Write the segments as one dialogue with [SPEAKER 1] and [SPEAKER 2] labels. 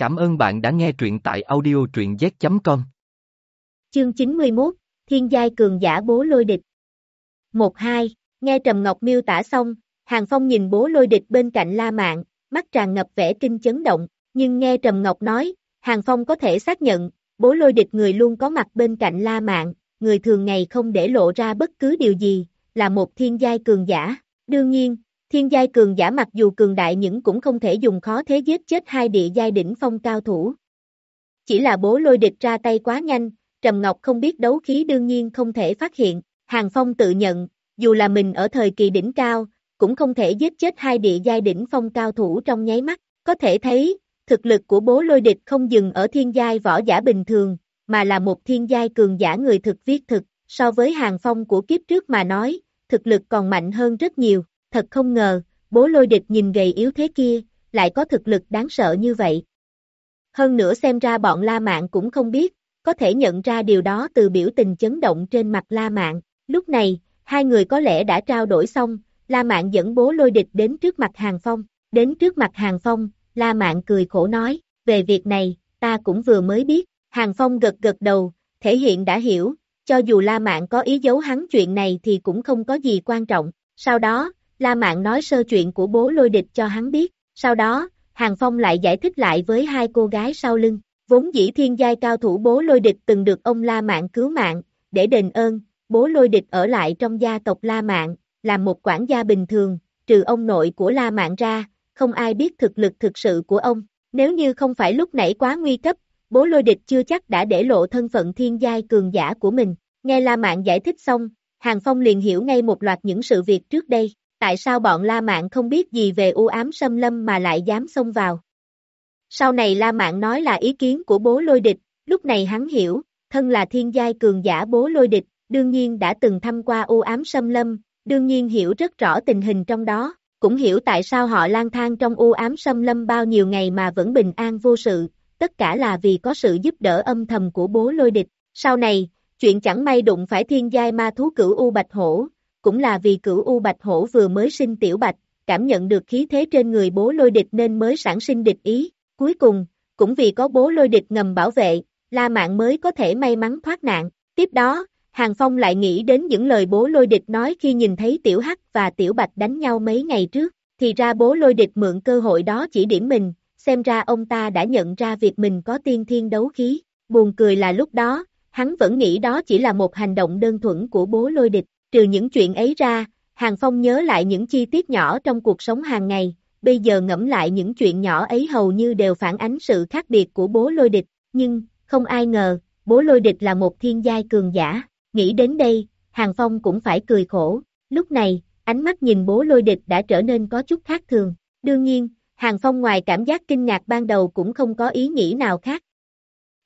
[SPEAKER 1] Cảm ơn bạn đã nghe truyện tại audio truyện z.com.
[SPEAKER 2] Chương 91, Thiên giai cường giả bố lôi địch. 1-2, nghe Trầm Ngọc miêu tả xong, Hàng Phong nhìn bố lôi địch bên cạnh La Mạn, mắt tràn ngập vẻ kinh chấn động, nhưng nghe Trầm Ngọc nói, Hàng Phong có thể xác nhận, bố lôi địch người luôn có mặt bên cạnh La Mạn, người thường ngày không để lộ ra bất cứ điều gì, là một thiên giai cường giả. Đương nhiên, thiên giai cường giả mặc dù cường đại nhưng cũng không thể dùng khó thế giết chết hai địa giai đỉnh phong cao thủ. Chỉ là bố lôi địch ra tay quá nhanh, Trầm Ngọc không biết đấu khí đương nhiên không thể phát hiện, Hàng Phong tự nhận, dù là mình ở thời kỳ đỉnh cao, cũng không thể giết chết hai địa giai đỉnh phong cao thủ trong nháy mắt, có thể thấy, thực lực của bố lôi địch không dừng ở thiên giai võ giả bình thường, mà là một thiên giai cường giả người thực viết thực, so với hàng phong của kiếp trước mà nói, thực lực còn mạnh hơn rất nhiều, thật không ngờ, bố lôi địch nhìn gầy yếu thế kia, lại có thực lực đáng sợ như vậy. Hơn nữa xem ra bọn La Mạn cũng không biết, có thể nhận ra điều đó từ biểu tình chấn động trên mặt La Mạn. Lúc này, hai người có lẽ đã trao đổi xong, La Mạn dẫn bố lôi địch đến trước mặt Hàng Phong. Đến trước mặt Hàng Phong, La Mạn cười khổ nói, về việc này, ta cũng vừa mới biết. Hàng Phong gật gật đầu, thể hiện đã hiểu, cho dù La Mạn có ý giấu hắn chuyện này thì cũng không có gì quan trọng. Sau đó, La Mạn nói sơ chuyện của bố lôi địch cho hắn biết. Sau đó, Hàng Phong lại giải thích lại với hai cô gái sau lưng. Vốn dĩ thiên giai cao thủ bố lôi địch từng được ông La Mạn cứu mạng, để đền ơn, bố lôi địch ở lại trong gia tộc La Mạn, làm một quản gia bình thường, trừ ông nội của La Mạn ra, không ai biết thực lực thực sự của ông. Nếu như không phải lúc nãy quá nguy cấp, bố lôi địch chưa chắc đã để lộ thân phận thiên giai cường giả của mình. Nghe La Mạn giải thích xong, Hàng Phong liền hiểu ngay một loạt những sự việc trước đây, tại sao bọn La Mạn không biết gì về u ám xâm lâm mà lại dám xông vào. Sau này La Mạn nói là ý kiến của bố lôi địch, lúc này hắn hiểu, thân là thiên giai cường giả bố lôi địch, đương nhiên đã từng thăm qua u ám xâm lâm, đương nhiên hiểu rất rõ tình hình trong đó, cũng hiểu tại sao họ lang thang trong u ám xâm lâm bao nhiêu ngày mà vẫn bình an vô sự, tất cả là vì có sự giúp đỡ âm thầm của bố lôi địch. Sau này, chuyện chẳng may đụng phải thiên giai ma thú cửu U Bạch Hổ, cũng là vì cửu U Bạch Hổ vừa mới sinh tiểu bạch, cảm nhận được khí thế trên người bố lôi địch nên mới sản sinh địch ý. Cuối cùng, cũng vì có bố lôi địch ngầm bảo vệ, La Mạn mới có thể may mắn thoát nạn. Tiếp đó, Hàng Phong lại nghĩ đến những lời bố lôi địch nói khi nhìn thấy Tiểu Hắc và Tiểu Bạch đánh nhau mấy ngày trước, thì ra bố lôi địch mượn cơ hội đó chỉ điểm mình, xem ra ông ta đã nhận ra việc mình có tiên thiên đấu khí. Buồn cười là lúc đó, hắn vẫn nghĩ đó chỉ là một hành động đơn thuần của bố lôi địch, trừ những chuyện ấy ra, Hàng Phong nhớ lại những chi tiết nhỏ trong cuộc sống hàng ngày, bây giờ ngẫm lại những chuyện nhỏ ấy hầu như đều phản ánh sự khác biệt của bố lôi địch, nhưng, không ai ngờ, bố lôi địch là một thiên giai cường giả. Nghĩ đến đây, Hàng Phong cũng phải cười khổ, lúc này, ánh mắt nhìn bố lôi địch đã trở nên có chút khác thường. Đương nhiên, Hàng Phong ngoài cảm giác kinh ngạc ban đầu cũng không có ý nghĩ nào khác.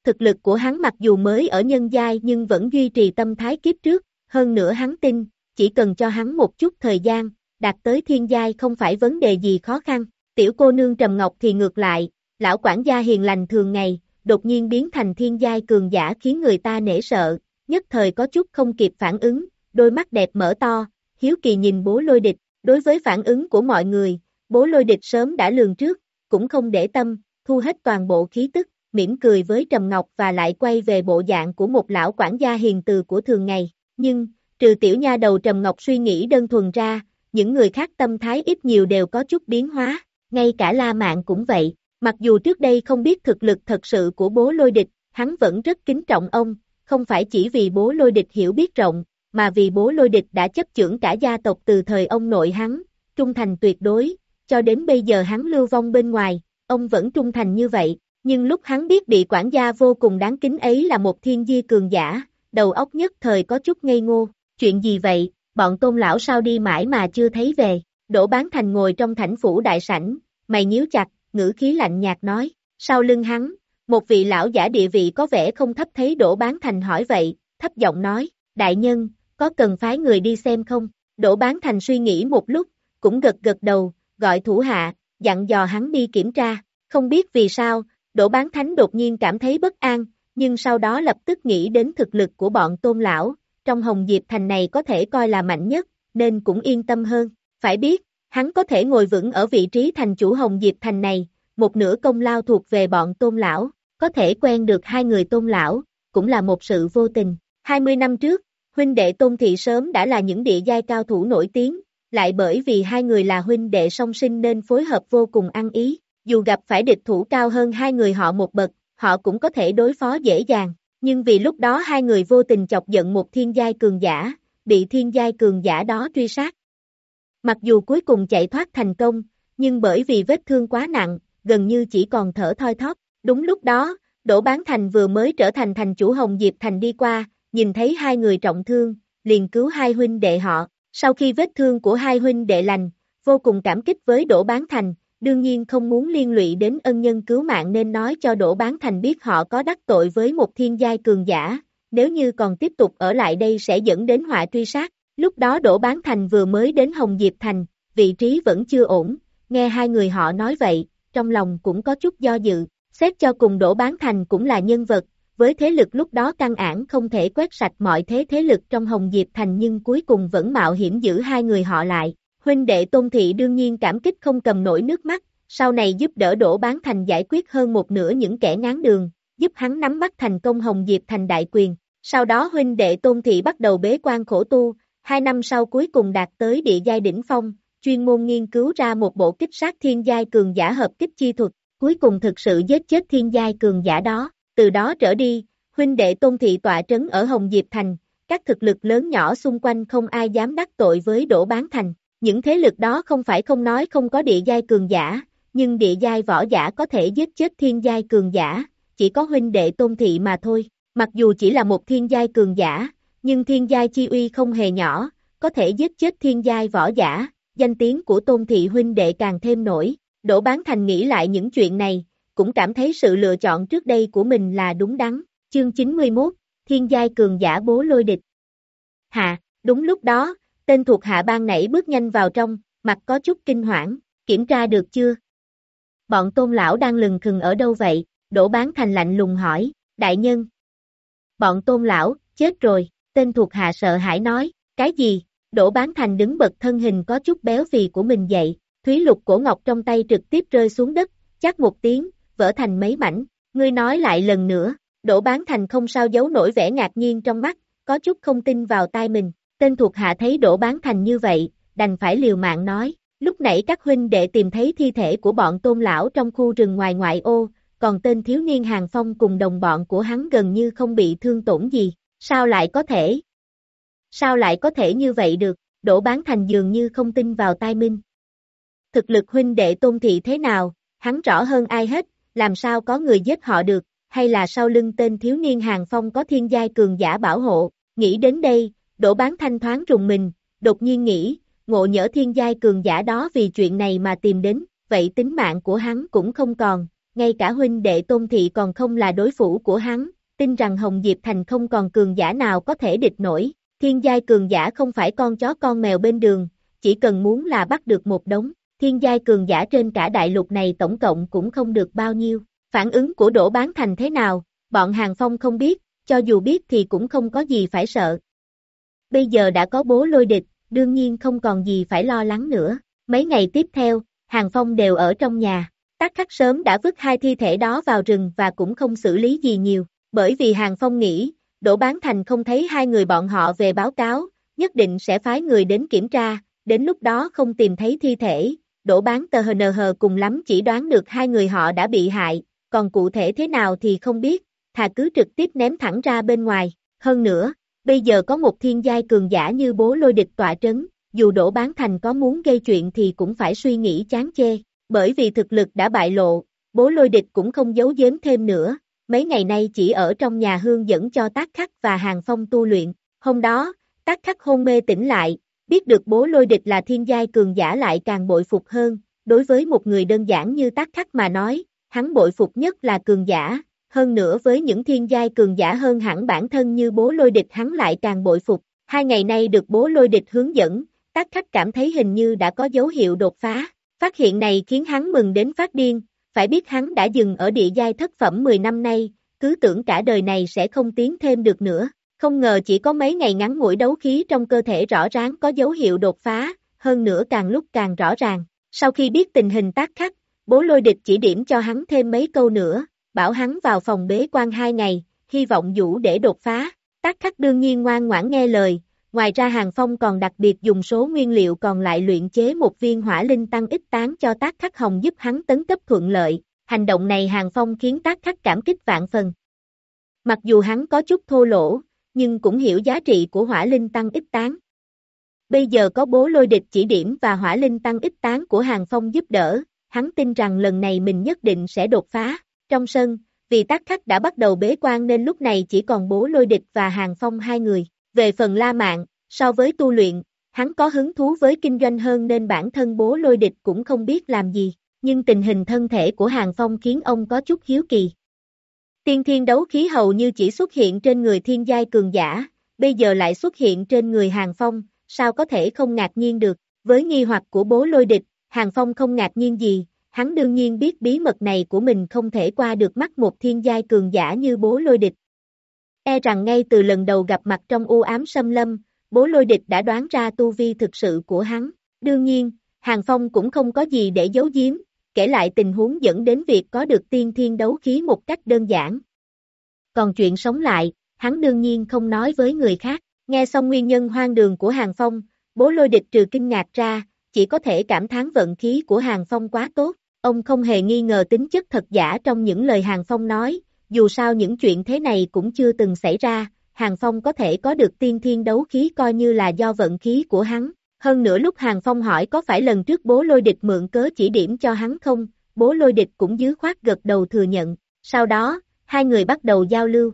[SPEAKER 2] Thực lực của hắn mặc dù mới ở nhân giai nhưng vẫn duy trì tâm thái kiếp trước, hơn nữa hắn tin, chỉ cần cho hắn một chút thời gian, đạt tới thiên giai không phải vấn đề gì khó khăn. Tiểu cô nương Trầm Ngọc thì ngược lại, lão quản gia hiền lành thường ngày, đột nhiên biến thành thiên giai cường giả khiến người ta nể sợ, nhất thời có chút không kịp phản ứng, đôi mắt đẹp mở to, hiếu kỳ nhìn bố lôi địch, đối với phản ứng của mọi người, bố lôi địch sớm đã lường trước, cũng không để tâm, thu hết toàn bộ khí tức, mỉm cười với Trầm Ngọc và lại quay về bộ dạng của một lão quản gia hiền từ của thường ngày, nhưng, trừ tiểu nha đầu Trầm Ngọc suy nghĩ đơn thuần ra, những người khác tâm thái ít nhiều đều có chút biến hóa, ngay cả La Mạn cũng vậy, mặc dù trước đây không biết thực lực thật sự của bố lôi địch, hắn vẫn rất kính trọng ông, không phải chỉ vì bố lôi địch hiểu biết rộng, mà vì bố lôi địch đã chấp chưởng cả gia tộc từ thời ông nội hắn, trung thành tuyệt đối, cho đến bây giờ hắn lưu vong bên ngoài, ông vẫn trung thành như vậy, nhưng lúc hắn biết bị quản gia vô cùng đáng kính ấy là một thiên di cường giả, đầu óc nhất thời có chút ngây ngô, chuyện gì vậy, bọn tôn lão sao đi mãi mà chưa thấy về, đổ bán thành ngồi trong thảnh phủ đại sảnh, mày nhíu chặt, ngữ khí lạnh nhạt nói, sau lưng hắn, một vị lão giả địa vị có vẻ không thấp thấy đổ Bán Thành hỏi vậy, thấp giọng nói, đại nhân, có cần phái người đi xem không? đổ Bán Thành suy nghĩ một lúc, cũng gật gật đầu, gọi thủ hạ, dặn dò hắn đi kiểm tra, không biết vì sao, đổ Bán Thánh đột nhiên cảm thấy bất an, nhưng sau đó lập tức nghĩ đến thực lực của bọn tôn lão, trong Hồng Diệp Thành này có thể coi là mạnh nhất, nên cũng yên tâm hơn, phải biết, hắn có thể ngồi vững ở vị trí thành chủ Hồng Diệp Thành này, một nửa công lao thuộc về bọn tôn lão, có thể quen được hai người tôn lão, cũng là một sự vô tình. 20 năm trước, huynh đệ tôn thị sớm đã là những địa giai cao thủ nổi tiếng, lại bởi vì hai người là huynh đệ song sinh nên phối hợp vô cùng ăn ý, dù gặp phải địch thủ cao hơn hai người họ một bậc, họ cũng có thể đối phó dễ dàng, nhưng vì lúc đó hai người vô tình chọc giận một thiên giai cường giả, bị thiên giai cường giả đó truy sát. Mặc dù cuối cùng chạy thoát thành công, nhưng bởi vì vết thương quá nặng, gần như chỉ còn thở thoi thóp. Đúng lúc đó, Đỗ Bán Thành vừa mới trở thành thành chủ Hồng Diệp Thành đi qua, nhìn thấy hai người trọng thương, liền cứu hai huynh đệ họ. Sau khi vết thương của hai huynh đệ lành, vô cùng cảm kích với Đỗ Bán Thành, đương nhiên không muốn liên lụy đến ân nhân cứu mạng nên nói cho Đỗ Bán Thành biết họ có đắc tội với một thiên giai cường giả, nếu như còn tiếp tục ở lại đây sẽ dẫn đến họa truy sát. Lúc đó Đỗ Bán Thành vừa mới đến Hồng Diệp Thành, vị trí vẫn chưa ổn, nghe hai người họ nói vậy, trong lòng cũng có chút do dự, xét cho cùng Đỗ Bán Thành cũng là nhân vật, với thế lực lúc đó căng ản không thể quét sạch mọi thế thế lực trong Hồng Diệp Thành nhưng cuối cùng vẫn mạo hiểm giữ hai người họ lại. Huynh đệ Tôn Thị đương nhiên cảm kích không cầm nổi nước mắt, sau này giúp đỡ Đổ Bán Thành giải quyết hơn một nửa những kẻ ngán đường, giúp hắn nắm bắt thành công Hồng Diệp Thành đại quyền. Sau đó huynh đệ Tôn Thị bắt đầu bế quan khổ tu, hai năm sau cuối cùng đạt tới địa giai đỉnh phong, chuyên môn nghiên cứu ra một bộ kích sát thiên giai cường giả hợp kích chi thuật, cuối cùng thực sự giết chết thiên giai cường giả đó. Từ đó trở đi, huynh đệ Tôn Thị tọa trấn ở Hồng Diệp Thành, các thực lực lớn nhỏ xung quanh không ai dám đắc tội với Đỗ Bán Thành. Những thế lực đó không phải không nói không có địa giai cường giả, nhưng địa giai võ giả có thể giết chết thiên giai cường giả, chỉ có huynh đệ Tôn Thị mà thôi. Mặc dù chỉ là một thiên giai cường giả, nhưng thiên giai chi uy không hề nhỏ, có thể giết chết thiên giai võ giả, danh tiếng của Tôn Thị huynh đệ càng thêm nổi. Đỗ Bán Thành nghĩ lại những chuyện này, cũng cảm thấy sự lựa chọn trước đây của mình là đúng đắn. Chương 91, Thiên giai cường giả bố lôi địch. Hạ, đúng lúc đó, tên thuộc hạ ban nãy bước nhanh vào trong, mặt có chút kinh hoảng, kiểm tra được chưa? Bọn tôn lão đang lừng khừng ở đâu vậy? Đỗ Bán Thành lạnh lùng hỏi, đại nhân. Bọn tôn lão, chết rồi, tên thuộc hạ sợ hãi nói, cái gì? Đỗ Bán Thành đứng bật thân hình có chút béo phì của mình dậy, Thúy lục cổ ngọc trong tay trực tiếp rơi xuống đất, chắc một tiếng, vỡ thành mấy mảnh, ngươi nói lại lần nữa, Đỗ Bán Thành không sao giấu nổi vẻ ngạc nhiên trong mắt, có chút không tin vào tai mình, tên thuộc hạ thấy đổ Bán Thành như vậy, đành phải liều mạng nói, lúc nãy các huynh đệ tìm thấy thi thể của bọn tôn lão trong khu rừng ngoài ngoại ô, còn tên thiếu niên Hàng Phong cùng đồng bọn của hắn gần như không bị thương tổn gì, sao lại có thể? Sao lại có thể như vậy được, Đổ Bán Thành dường như không tin vào tai minh. Thực lực huynh đệ tôn thị thế nào, hắn rõ hơn ai hết, làm sao có người giết họ được, hay là sau lưng tên thiếu niên Hàng Phong có thiên giai cường giả bảo hộ, nghĩ đến đây, Đỗ Bán Thanh thoáng rùng mình, đột nhiên nghĩ, ngộ nhỡ thiên giai cường giả đó vì chuyện này mà tìm đến, vậy tính mạng của hắn cũng không còn, ngay cả huynh đệ tôn thị còn không là đối thủ của hắn, tin rằng Hồng Diệp Thành không còn cường giả nào có thể địch nổi, thiên giai cường giả không phải con chó con mèo bên đường, chỉ cần muốn là bắt được một đống, thiên giai cường giả trên cả đại lục này tổng cộng cũng không được bao nhiêu, phản ứng của Đỗ Bán Thành thế nào, bọn Hàng Phong không biết, cho dù biết thì cũng không có gì phải sợ. Bây giờ đã có bố lôi địch, đương nhiên không còn gì phải lo lắng nữa, mấy ngày tiếp theo, Hàng Phong đều ở trong nhà, Tắc khắc sớm đã vứt hai thi thể đó vào rừng và cũng không xử lý gì nhiều, bởi vì Hàng Phong nghĩ, Đỗ Bán Thành không thấy hai người bọn họ về báo cáo, nhất định sẽ phái người đến kiểm tra, đến lúc đó không tìm thấy thi thể, Đỗ Bán tờ hờ nờ hờ cùng lắm chỉ đoán được hai người họ đã bị hại, còn cụ thể thế nào thì không biết, thà cứ trực tiếp ném thẳng ra bên ngoài, hơn nữa, bây giờ có một thiên giai cường giả như bố lôi địch tọa trấn, dù đổ Bán Thành có muốn gây chuyện thì cũng phải suy nghĩ chán chê, bởi vì thực lực đã bại lộ, bố lôi địch cũng không giấu giếm thêm nữa, mấy ngày nay chỉ ở trong nhà hương dẫn cho tác khắc và hàng phong tu luyện. Hôm đó, tác khắc hôn mê tỉnh lại, biết được bố lôi địch là thiên giai cường giả lại càng bội phục hơn, đối với một người đơn giản như tác khắc mà nói, hắn bội phục nhất là cường giả, hơn nữa với những thiên giai cường giả hơn hẳn bản thân như bố lôi địch hắn lại càng bội phục. Hai ngày nay được bố lôi địch hướng dẫn, tác khắc cảm thấy hình như đã có dấu hiệu đột phá, Phát hiện này khiến hắn mừng đến phát điên, phải biết hắn đã dừng ở địa giai thất phẩm 10 năm nay, cứ tưởng cả đời này sẽ không tiến thêm được nữa. Không ngờ chỉ có mấy ngày ngắn ngủi đấu khí trong cơ thể rõ ràng có dấu hiệu đột phá, hơn nữa càng lúc càng rõ ràng. Sau khi biết tình hình tác khắc, bố lôi địch chỉ điểm cho hắn thêm mấy câu nữa, bảo hắn vào phòng bế quan hai ngày, hy vọng vũ để đột phá. Tác khắc đương nhiên ngoan ngoãn nghe lời, ngoài ra Hàng Phong còn đặc biệt dùng số nguyên liệu còn lại luyện chế một viên hỏa linh tăng ít tán cho tác khắc hồng giúp hắn tấn cấp thuận lợi, hành động này Hàng Phong khiến tác khắc cảm kích vạn phần. Mặc dù hắn có chút thô lỗ, nhưng cũng hiểu giá trị của hỏa linh tăng ít tán. Bây giờ có bố lôi địch chỉ điểm và hỏa linh tăng ít tán của Hàng Phong giúp đỡ, hắn tin rằng lần này mình nhất định sẽ đột phá. Trong sân, vì tác khách đã bắt đầu bế quan nên lúc này chỉ còn bố lôi địch và Hàng Phong hai người. Về phần La Mạn, so với tu luyện, hắn có hứng thú với kinh doanh hơn nên bản thân bố lôi địch cũng không biết làm gì, nhưng tình hình thân thể của Hàng Phong khiến ông có chút hiếu kỳ. Tiên thiên đấu khí hầu như chỉ xuất hiện trên người thiên giai cường giả, bây giờ lại xuất hiện trên người Hàng Phong, sao có thể không ngạc nhiên được, với nghi hoặc của bố lôi địch, Hàng Phong không ngạc nhiên gì, hắn đương nhiên biết bí mật này của mình không thể qua được mắt một thiên giai cường giả như bố lôi địch. E rằng ngay từ lần đầu gặp mặt trong u ám xâm lâm, bố lôi địch đã đoán ra tu vi thực sự của hắn. Đương nhiên, Hàng Phong cũng không có gì để giấu giếm, kể lại tình huống dẫn đến việc có được tiên thiên đấu khí một cách đơn giản. Còn chuyện sống lại, hắn đương nhiên không nói với người khác. Nghe xong nguyên nhân hoang đường của Hàng Phong, bố lôi địch trừ kinh ngạc ra, chỉ có thể cảm thán vận khí của Hàng Phong quá tốt. Ông không hề nghi ngờ tính chất thật giả trong những lời Hàng Phong nói, dù sao những chuyện thế này cũng chưa từng xảy ra, Hàng Phong có thể có được tiên thiên đấu khí coi như là do vận khí của hắn. Hơn nữa lúc Hàng Phong hỏi có phải lần trước bố lôi địch mượn cớ chỉ điểm cho hắn không, bố lôi địch cũng dứ khoát gật đầu thừa nhận. Sau đó, hai người bắt đầu giao lưu.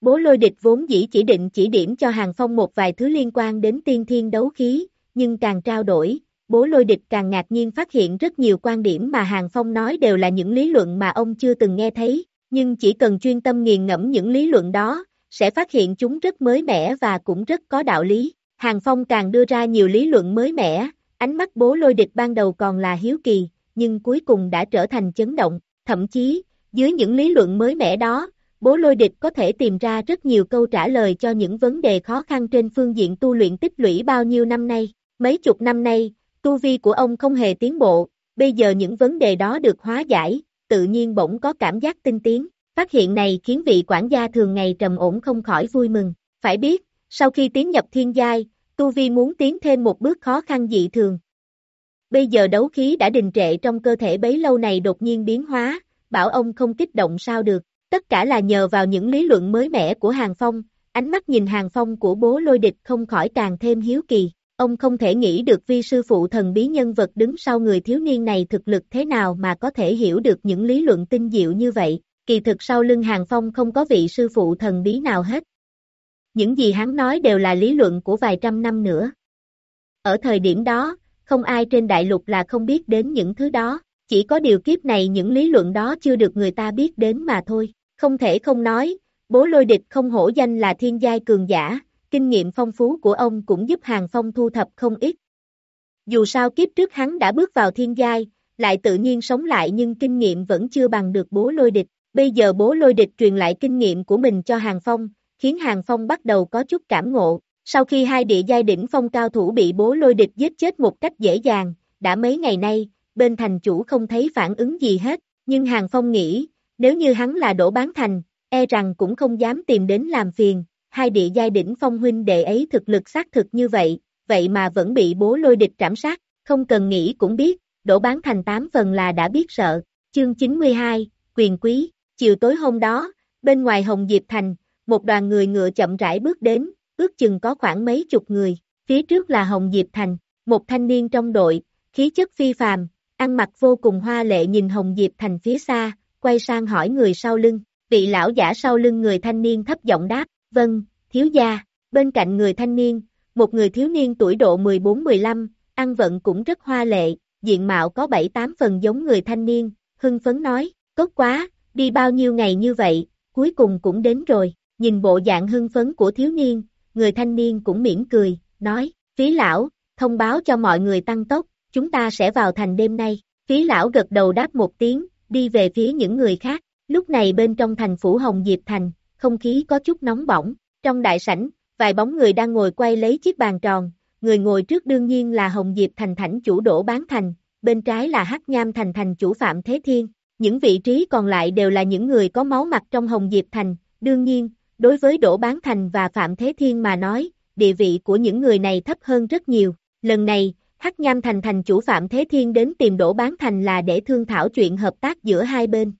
[SPEAKER 2] Bố lôi địch vốn dĩ chỉ định chỉ điểm cho Hàng Phong một vài thứ liên quan đến tiên thiên đấu khí, nhưng càng trao đổi, bố lôi địch càng ngạc nhiên phát hiện rất nhiều quan điểm mà Hàng Phong nói đều là những lý luận mà ông chưa từng nghe thấy, nhưng chỉ cần chuyên tâm nghiền ngẫm những lý luận đó, sẽ phát hiện chúng rất mới mẻ và cũng rất có đạo lý. Hàng Phong càng đưa ra nhiều lý luận mới mẻ, ánh mắt bố lôi địch ban đầu còn là hiếu kỳ, nhưng cuối cùng đã trở thành chấn động, thậm chí, dưới những lý luận mới mẻ đó, bố lôi địch có thể tìm ra rất nhiều câu trả lời cho những vấn đề khó khăn trên phương diện tu luyện tích lũy bao nhiêu năm nay. Mấy chục năm nay, tu vi của ông không hề tiến bộ, bây giờ những vấn đề đó được hóa giải, tự nhiên bỗng có cảm giác tinh tiến. Phát hiện này khiến vị quản gia thường ngày trầm ổn không khỏi vui mừng. Phải biết, sau khi tiến nhập thiên giai, tu vi muốn tiến thêm một bước khó khăn dị thường. Bây giờ đấu khí đã đình trệ trong cơ thể bấy lâu này đột nhiên biến hóa, bảo ông không kích động sao được. Tất cả là nhờ vào những lý luận mới mẻ của Hàng Phong, ánh mắt nhìn Hàng Phong của bố lôi địch không khỏi càng thêm hiếu kỳ. Ông không thể nghĩ được vi sư phụ thần bí nhân vật đứng sau người thiếu niên này thực lực thế nào mà có thể hiểu được những lý luận tinh diệu như vậy. Kỳ thực sau lưng Hàng Phong không có vị sư phụ thần bí nào hết. Những gì hắn nói đều là lý luận của vài trăm năm nữa. Ở thời điểm đó, không ai trên đại lục là không biết đến những thứ đó, chỉ có điều kiếp này những lý luận đó chưa được người ta biết đến mà thôi. Không thể không nói, bố lôi địch không hổ danh là thiên giai cường giả, kinh nghiệm phong phú của ông cũng giúp Hàng Phong thu thập không ít. Dù sao kiếp trước hắn đã bước vào thiên giai, lại tự nhiên sống lại nhưng kinh nghiệm vẫn chưa bằng được bố lôi địch. Bây giờ bố lôi địch truyền lại kinh nghiệm của mình cho Hàng Phong, khiến Hàng Phong bắt đầu có chút cảm ngộ. Sau khi hai địa giai đỉnh phong cao thủ bị bố lôi địch giết chết một cách dễ dàng, đã mấy ngày nay, bên thành chủ không thấy phản ứng gì hết, nhưng Hàng Phong nghĩ, nếu như hắn là đổ bán thành, e rằng cũng không dám tìm đến làm phiền, hai địa giai đỉnh phong huynh đệ ấy thực lực xác thực như vậy, vậy mà vẫn bị bố lôi địch trảm sát, không cần nghĩ cũng biết, đổ bán thành tám phần là đã biết sợ. Chương 92, quyền quý, chiều tối hôm đó, bên ngoài Hồng Diệp Thành, một đoàn người ngựa chậm rãi bước đến, ước chừng có khoảng mấy chục người, phía trước là Hồng Diệp Thành, một thanh niên trong đội, khí chất phi phàm, ăn mặc vô cùng hoa lệ nhìn Hồng Diệp Thành phía xa, quay sang hỏi người sau lưng, vị lão giả sau lưng người thanh niên thấp giọng đáp, vâng, thiếu gia, bên cạnh người thanh niên, một người thiếu niên tuổi độ 14-15, ăn vận cũng rất hoa lệ, diện mạo có 7-8 phần giống người thanh niên, hưng phấn nói, tốt quá, đi bao nhiêu ngày như vậy, cuối cùng cũng đến rồi, nhìn bộ dạng hưng phấn của thiếu niên, người thanh niên cũng mỉm cười, nói, phí lão, thông báo cho mọi người tăng tốc, chúng ta sẽ vào thành đêm nay, phí lão gật đầu đáp một tiếng, đi về phía những người khác, lúc này bên trong thành phủ Hồng Diệp Thành, không khí có chút nóng bỏng, trong đại sảnh, vài bóng người đang ngồi quay lấy chiếc bàn tròn, người ngồi trước đương nhiên là Hồng Diệp Thành thảnh chủ đổ bán thành, bên trái là Hắc Nham Thành thành chủ Phạm Thế Thiên, những vị trí còn lại đều là những người có máu mặt trong Hồng Diệp Thành, đương nhiên, đối với Đỗ Bán Thành và Phạm Thế Thiên mà nói, địa vị của những người này thấp hơn rất nhiều. Lần này, Hắc Nham Thành thành chủ Phạm Thế Thiên đến tìm Đỗ Bán Thành là để thương thảo chuyện hợp tác giữa hai bên.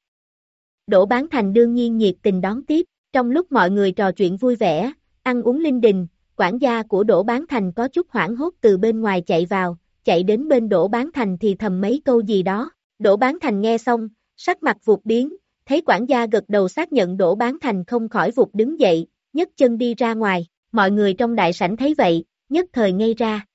[SPEAKER 2] Đỗ Bán Thành đương nhiên nhiệt tình đón tiếp, trong lúc mọi người trò chuyện vui vẻ, ăn uống linh đình, quản gia của Đỗ Bán Thành có chút hoảng hốt từ bên ngoài chạy vào, chạy đến bên Đỗ Bán Thành thì thầm mấy câu gì đó. Đỗ Bán Thành nghe xong, sắc mặt vụt biến, thấy quản gia gật đầu xác nhận Đỗ Bán Thành không khỏi vụt đứng dậy, nhấc chân đi ra ngoài, mọi người trong đại sảnh thấy vậy, nhất thời ngây ra.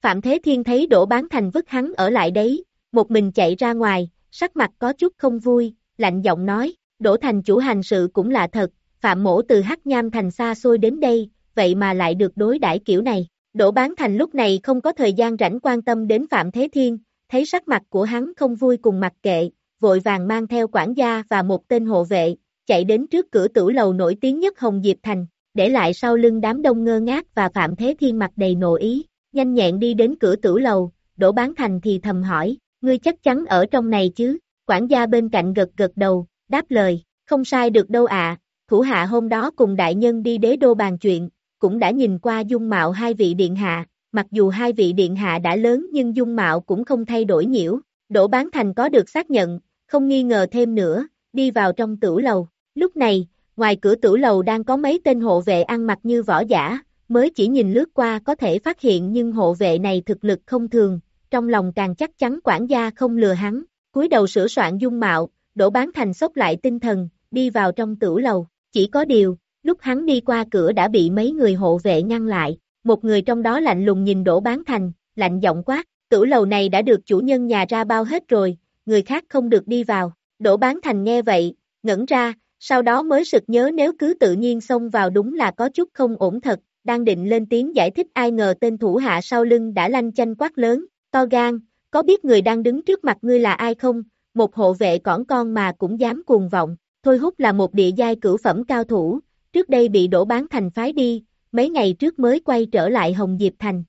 [SPEAKER 2] Phạm Thế Thiên thấy Đỗ Bán Thành vứt hắn ở lại đấy, một mình chạy ra ngoài, sắc mặt có chút không vui, lạnh giọng nói, Đỗ Thành chủ hành sự cũng là thật, Phạm Mổ từ Hắc Nham Thành xa xôi đến đây, vậy mà lại được đối đãi kiểu này. Đỗ Bán Thành lúc này không có thời gian rảnh quan tâm đến Phạm Thế Thiên, thấy sắc mặt của hắn không vui cùng mặc kệ, vội vàng mang theo quản gia và một tên hộ vệ, chạy đến trước cửa tử lầu nổi tiếng nhất Hồng Diệp Thành, để lại sau lưng đám đông ngơ ngác và Phạm Thế Thiên mặt đầy nộ ý, nhanh nhẹn đi đến cửa tử lầu, Đỗ Bán Thành thì thầm hỏi, ngươi chắc chắn ở trong này chứ, quản gia bên cạnh gật gật đầu, đáp lời, không sai được đâu ạ, thủ hạ hôm đó cùng đại nhân đi đế đô bàn chuyện, cũng đã nhìn qua dung mạo hai vị điện hạ, mặc dù hai vị điện hạ đã lớn nhưng dung mạo cũng không thay đổi nhiễu, Đỗ Bán Thành có được xác nhận, không nghi ngờ thêm nữa, đi vào trong tử lầu. Lúc này, ngoài cửa tử lầu đang có mấy tên hộ vệ ăn mặc như võ giả, mới chỉ nhìn lướt qua có thể phát hiện nhưng hộ vệ này thực lực không thường, trong lòng càng chắc chắn quản gia không lừa hắn, cúi đầu sửa soạn dung mạo, đổ bán thành sốc lại tinh thần, đi vào trong tử lầu, chỉ có điều, lúc hắn đi qua cửa đã bị mấy người hộ vệ ngăn lại, một người trong đó lạnh lùng nhìn đổ bán thành, lạnh giọng quát, tử lầu này đã được chủ nhân nhà ra bao hết rồi, người khác không được đi vào. Đỗ Bán Thành nghe vậy, ngẩn ra, sau đó mới sực nhớ nếu cứ tự nhiên xông vào đúng là có chút không ổn thật, đang định lên tiếng giải thích ai ngờ tên thủ hạ sau lưng đã lanh chanh quát lớn, to gan, có biết người đang đứng trước mặt ngươi là ai không, một hộ vệ cỏn con mà cũng dám cuồng vọng, Thôi Hút là một địa giai cửu phẩm cao thủ, trước đây bị đổ bán thành phái đi, mấy ngày trước mới quay trở lại Hồng Diệp Thành,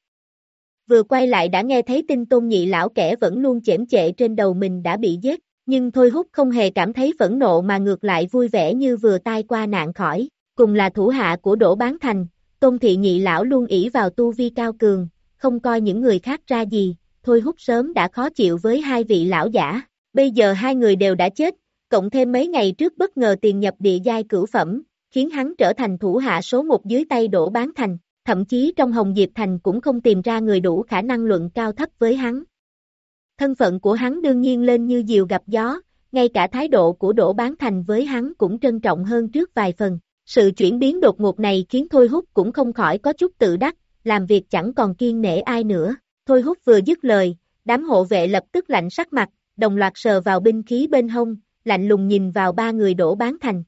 [SPEAKER 2] vừa quay lại đã nghe thấy tin tôn nhị lão kẻ vẫn luôn chễm chệ trên đầu mình đã bị giết, nhưng Thôi Hút không hề cảm thấy phẫn nộ mà ngược lại vui vẻ như vừa tai qua nạn khỏi, cùng là thủ hạ của Đỗ Bán Thành, tôn thị nhị lão luôn ỷ vào tu vi cao cường, không coi những người khác ra gì, Thôi Hút sớm đã khó chịu với hai vị lão giả, bây giờ hai người đều đã chết, cộng thêm mấy ngày trước bất ngờ tiền nhập địa giai cửu phẩm, khiến hắn trở thành thủ hạ số một dưới tay Đổ Bán Thành thậm chí trong Hồng Diệp Thành cũng không tìm ra người đủ khả năng luận cao thấp với hắn. Thân phận của hắn đương nhiên lên như diều gặp gió, ngay cả thái độ của Đổ Bán Thành với hắn cũng trân trọng hơn trước vài phần. Sự chuyển biến đột ngột này khiến Thôi Hút cũng không khỏi có chút tự đắc, làm việc chẳng còn kiên nể ai nữa. Thôi Hút vừa dứt lời, đám hộ vệ lập tức lạnh sắc mặt, đồng loạt sờ vào binh khí bên hông, lạnh lùng nhìn vào ba người đổ Bán Thành.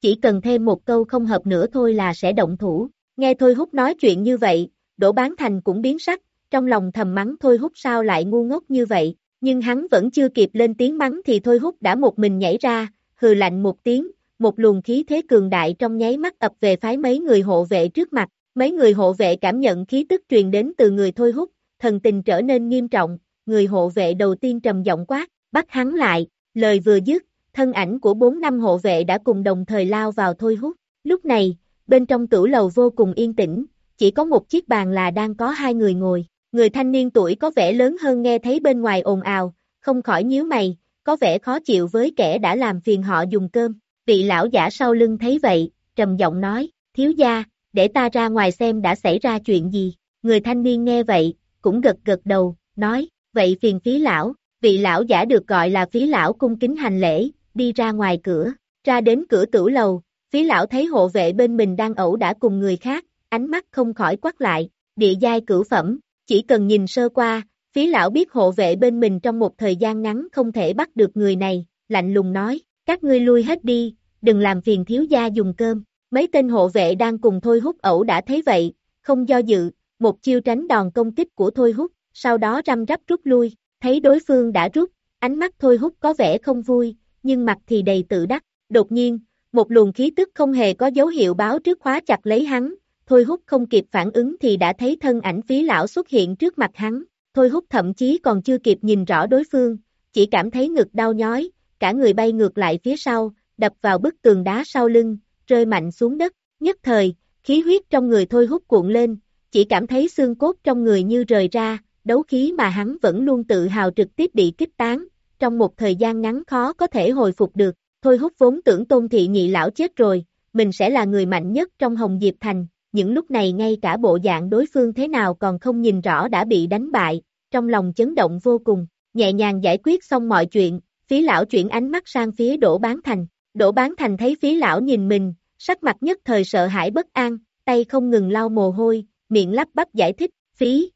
[SPEAKER 2] Chỉ cần thêm một câu không hợp nữa thôi là sẽ động thủ. Nghe Thôi Hút nói chuyện như vậy, đổ Bán Thành cũng biến sắc, trong lòng thầm mắng Thôi Hút sao lại ngu ngốc như vậy, nhưng hắn vẫn chưa kịp lên tiếng mắng thì Thôi Hút đã một mình nhảy ra, hừ lạnh một tiếng, một luồng khí thế cường đại trong nháy mắt ập về phái mấy người hộ vệ trước mặt, mấy người hộ vệ cảm nhận khí tức truyền đến từ người Thôi Hút, thần tình trở nên nghiêm trọng, người hộ vệ đầu tiên trầm giọng quát, bắt hắn lại, lời vừa dứt, thân ảnh của bốn năm hộ vệ đã cùng đồng thời lao vào Thôi Hút, lúc này, bên trong tử lầu vô cùng yên tĩnh, chỉ có một chiếc bàn là đang có hai người ngồi. Người thanh niên tuổi có vẻ lớn hơn nghe thấy bên ngoài ồn ào, không khỏi nhíu mày, có vẻ khó chịu với kẻ đã làm phiền họ dùng cơm. Vị lão giả sau lưng thấy vậy, trầm giọng nói, thiếu gia, để ta ra ngoài xem đã xảy ra chuyện gì. Người thanh niên nghe vậy, cũng gật gật đầu, nói, vậy phiền phí lão, vị lão giả được gọi là phí lão cung kính hành lễ, đi ra ngoài cửa, ra đến cửa tử lầu, Phí lão thấy hộ vệ bên mình đang ẩu đã cùng người khác, ánh mắt không khỏi quắc lại, địa giai cửu phẩm, chỉ cần nhìn sơ qua, phí lão biết hộ vệ bên mình trong một thời gian ngắn không thể bắt được người này, lạnh lùng nói, các ngươi lui hết đi, đừng làm phiền thiếu gia dùng cơm. Mấy tên hộ vệ đang cùng Thôi Hút ẩu đã thấy vậy, không do dự, một chiêu tránh đòn công kích của Thôi Hút, sau đó răm rắp rút lui, thấy đối phương đã rút, ánh mắt Thôi Hút có vẻ không vui, nhưng mặt thì đầy tự đắc, đột nhiên, một luồng khí tức không hề có dấu hiệu báo trước khóa chặt lấy hắn, thôi hút không kịp phản ứng thì đã thấy thân ảnh phí lão xuất hiện trước mặt hắn, Thôi hút thậm chí còn chưa kịp nhìn rõ đối phương, chỉ cảm thấy ngực đau nhói, cả người bay ngược lại phía sau, đập vào bức tường đá sau lưng, rơi mạnh xuống đất, nhất thời, khí huyết trong người thôi hút cuộn lên, chỉ cảm thấy xương cốt trong người như rời ra, đấu khí mà hắn vẫn luôn tự hào trực tiếp bị kích tán, trong một thời gian ngắn khó có thể hồi phục được, thôi hút vốn tưởng tôn thị nhị lão chết rồi, mình sẽ là người mạnh nhất trong Hồng Diệp Thành, những lúc này ngay cả bộ dạng đối phương thế nào còn không nhìn rõ đã bị đánh bại, trong lòng chấn động vô cùng, nhẹ nhàng giải quyết xong mọi chuyện, phí lão chuyển ánh mắt sang phía đổ bán thành, đổ bán thành thấy phí lão nhìn mình, sắc mặt nhất thời sợ hãi bất an, tay không ngừng lau mồ hôi, miệng lắp bắp giải thích, phí.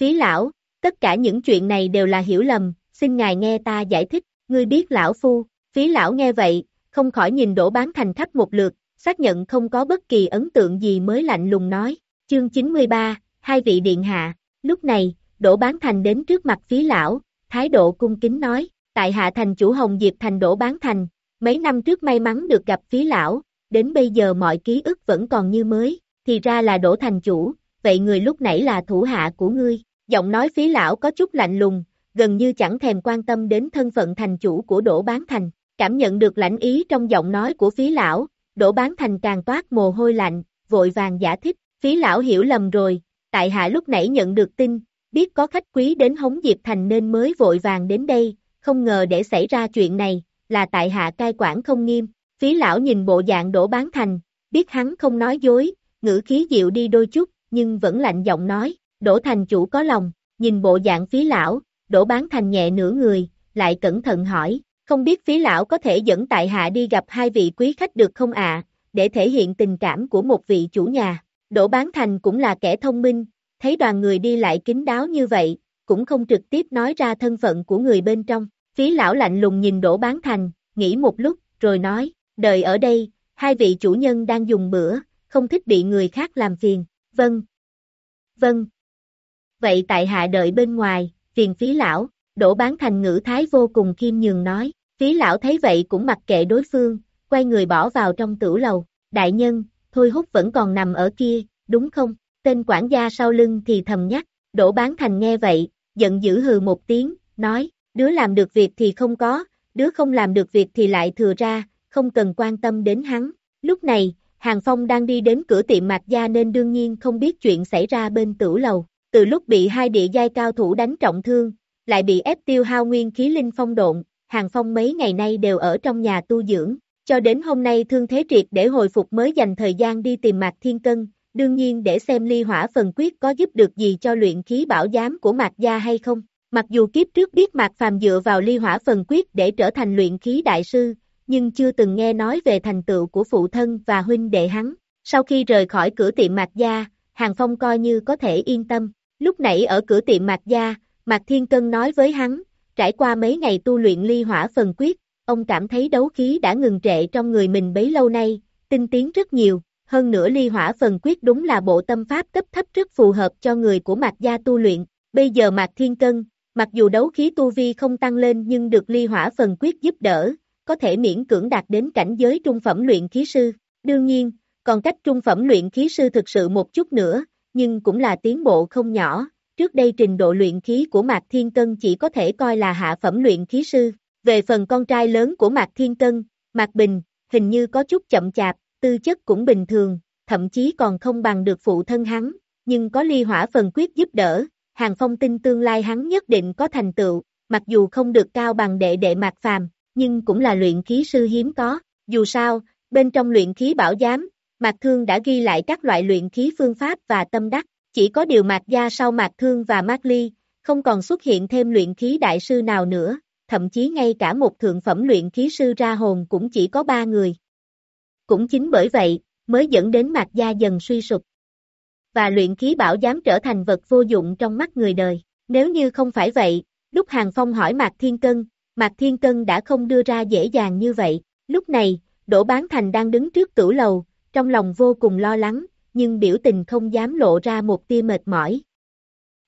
[SPEAKER 2] Phí lão, tất cả những chuyện này đều là hiểu lầm, xin ngài nghe ta giải thích, ngươi biết lão phu, phí lão nghe vậy, không khỏi nhìn đổ bán thành khắp một lượt, xác nhận không có bất kỳ ấn tượng gì mới lạnh lùng nói, chương 93, hai vị điện hạ, lúc này, đổ bán thành đến trước mặt phí lão, thái độ cung kính nói, tại hạ thành chủ Hồng Diệp thành đổ bán thành, mấy năm trước may mắn được gặp phí lão, đến bây giờ mọi ký ức vẫn còn như mới, thì ra là đổ thành chủ, vậy người lúc nãy là thủ hạ của ngươi, giọng nói phí lão có chút lạnh lùng, gần như chẳng thèm quan tâm đến thân phận thành chủ của đổ bán thành, cảm nhận được lãnh ý trong giọng nói của phí lão, đổ bán thành càng toát mồ hôi lạnh, vội vàng giả thích, phí lão hiểu lầm rồi, tại hạ lúc nãy nhận được tin, biết có khách quý đến hống Diệp Thành nên mới vội vàng đến đây, không ngờ để xảy ra chuyện này, là tại hạ cai quản không nghiêm, phí lão nhìn bộ dạng đổ bán thành, biết hắn không nói dối, ngữ khí dịu đi đôi chút, nhưng vẫn lạnh giọng nói, đổ thành chủ có lòng, nhìn bộ dạng phí lão, đổ bán thành nhẹ nửa người, lại cẩn thận hỏi, không biết phí lão có thể dẫn tại hạ đi gặp hai vị quý khách được không ạ, để thể hiện tình cảm của một vị chủ nhà. Đỗ Bán Thành cũng là kẻ thông minh, thấy đoàn người đi lại kín đáo như vậy, cũng không trực tiếp nói ra thân phận của người bên trong. Phí lão lạnh lùng nhìn Đỗ Bán Thành, nghĩ một lúc, rồi nói, đợi ở đây, hai vị chủ nhân đang dùng bữa, không thích bị người khác làm phiền. Vâng. Vâng. Vậy tại hạ đợi bên ngoài, phiền phí lão, đổ Bán Thành ngữ thái vô cùng khiêm nhường nói. Phí lão thấy vậy cũng mặc kệ đối phương, quay người bỏ vào trong tửu lầu. Đại nhân, Thôi Hút vẫn còn nằm ở kia, đúng không? Tên quản gia sau lưng thì thầm nhắc, đổ Bán Thành nghe vậy, giận dữ hừ một tiếng, nói, đứa làm được việc thì không có, đứa không làm được việc thì lại thừa ra, không cần quan tâm đến hắn. Lúc này, Hàng Phong đang đi đến cửa tiệm Mạc Gia nên đương nhiên không biết chuyện xảy ra bên tửu lầu. Từ lúc bị hai địa giai cao thủ đánh trọng thương, lại bị ép tiêu hao nguyên khí linh phong độn, Hàng Phong mấy ngày nay đều ở trong nhà tu dưỡng, cho đến hôm nay thương thế triệt để hồi phục mới dành thời gian đi tìm Mạc Thiên Cân, đương nhiên để xem ly hỏa phần quyết có giúp được gì cho luyện khí bảo giám của Mạc Gia hay không. Mặc dù kiếp trước biết Mạc Phàm dựa vào ly hỏa phần quyết để trở thành luyện khí đại sư, nhưng chưa từng nghe nói về thành tựu của phụ thân và huynh đệ hắn. Sau khi rời khỏi cửa tiệm Mạc Gia, Hàng Phong coi như có thể yên tâm. Lúc nãy ở cửa tiệm Mạc Gia, Mạc Thiên Cân nói với hắn, Trải qua mấy ngày tu luyện ly hỏa phần quyết, ông cảm thấy đấu khí đã ngừng trệ trong người mình bấy lâu nay, tinh tiến rất nhiều, hơn nữa ly hỏa phần quyết đúng là bộ tâm pháp cấp thấp rất phù hợp cho người của Mạc Gia tu luyện, bây giờ Mạc Thiên Cân, mặc dù đấu khí tu vi không tăng lên nhưng được ly hỏa phần quyết giúp đỡ, có thể miễn cưỡng đạt đến cảnh giới trung phẩm luyện khí sư, đương nhiên, còn cách trung phẩm luyện khí sư thực sự một chút nữa, nhưng cũng là tiến bộ không nhỏ, trước đây trình độ luyện khí của Mạc Thiên Cân chỉ có thể coi là hạ phẩm luyện khí sư. Về phần con trai lớn của Mạc Thiên Cân, Mạc Bình, hình như có chút chậm chạp, tư chất cũng bình thường, thậm chí còn không bằng được phụ thân hắn, nhưng có ly hỏa phần quyết giúp đỡ, Hàng Phong tin tương lai hắn nhất định có thành tựu, mặc dù không được cao bằng đệ đệ Mạc Phàm, nhưng cũng là luyện khí sư hiếm có, dù sao, bên trong luyện khí bảo giám, Mạc Thương đã ghi lại các loại luyện khí phương pháp và tâm đắc, chỉ có điều mạc gia sau mạc thương và mạc ly, không còn xuất hiện thêm luyện khí đại sư nào nữa, thậm chí ngay cả một thượng phẩm luyện khí sư ra hồn cũng chỉ có ba người. Cũng chính bởi vậy, mới dẫn đến mạc gia dần suy sụp. Và luyện khí bảo dám trở thành vật vô dụng trong mắt người đời. Nếu như không phải vậy, lúc Hàng Phong hỏi Mạc Thiên Cân, Mạc Thiên Cân đã không đưa ra dễ dàng như vậy. Lúc này, Đỗ Bán Thành đang đứng trước tủ lầu, trong lòng vô cùng lo lắng, nhưng biểu tình không dám lộ ra một tia mệt mỏi.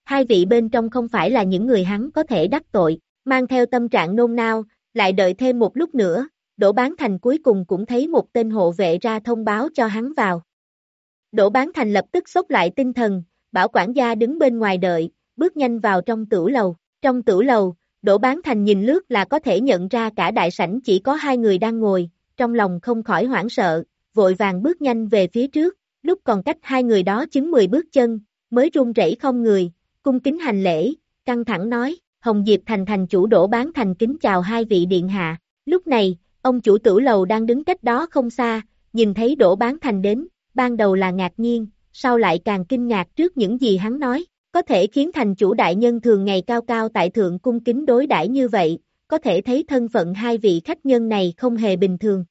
[SPEAKER 2] Hai vị bên trong không phải là những người hắn có thể đắc tội, mang theo tâm trạng nôn nao, lại đợi thêm một lúc nữa, Đỗ Bán Thành cuối cùng cũng thấy một tên hộ vệ ra thông báo cho hắn vào. Đỗ Bán Thành lập tức sốc lại tinh thần, bảo quản gia đứng bên ngoài đợi, bước nhanh vào trong tửu lầu. Trong tửu lầu, Đỗ Bán Thành nhìn lướt là có thể nhận ra cả đại sảnh chỉ có hai người đang ngồi, trong lòng không khỏi hoảng sợ, vội vàng bước nhanh về phía trước, lúc còn cách hai người đó chứng 10 bước chân, mới run rẩy không người, cung kính hành lễ, căng thẳng nói, Hồng Diệp Thành thành chủ Đỗ Bán Thành kính chào hai vị điện hạ. Lúc này, ông chủ tử lầu đang đứng cách đó không xa, nhìn thấy Đỗ Bán Thành đến, ban đầu là ngạc nhiên, sau lại càng kinh ngạc trước những gì hắn nói, có thể khiến thành chủ đại nhân thường ngày cao cao tại thượng cung kính đối đãi như vậy, có thể thấy thân phận hai vị khách nhân này không hề bình thường.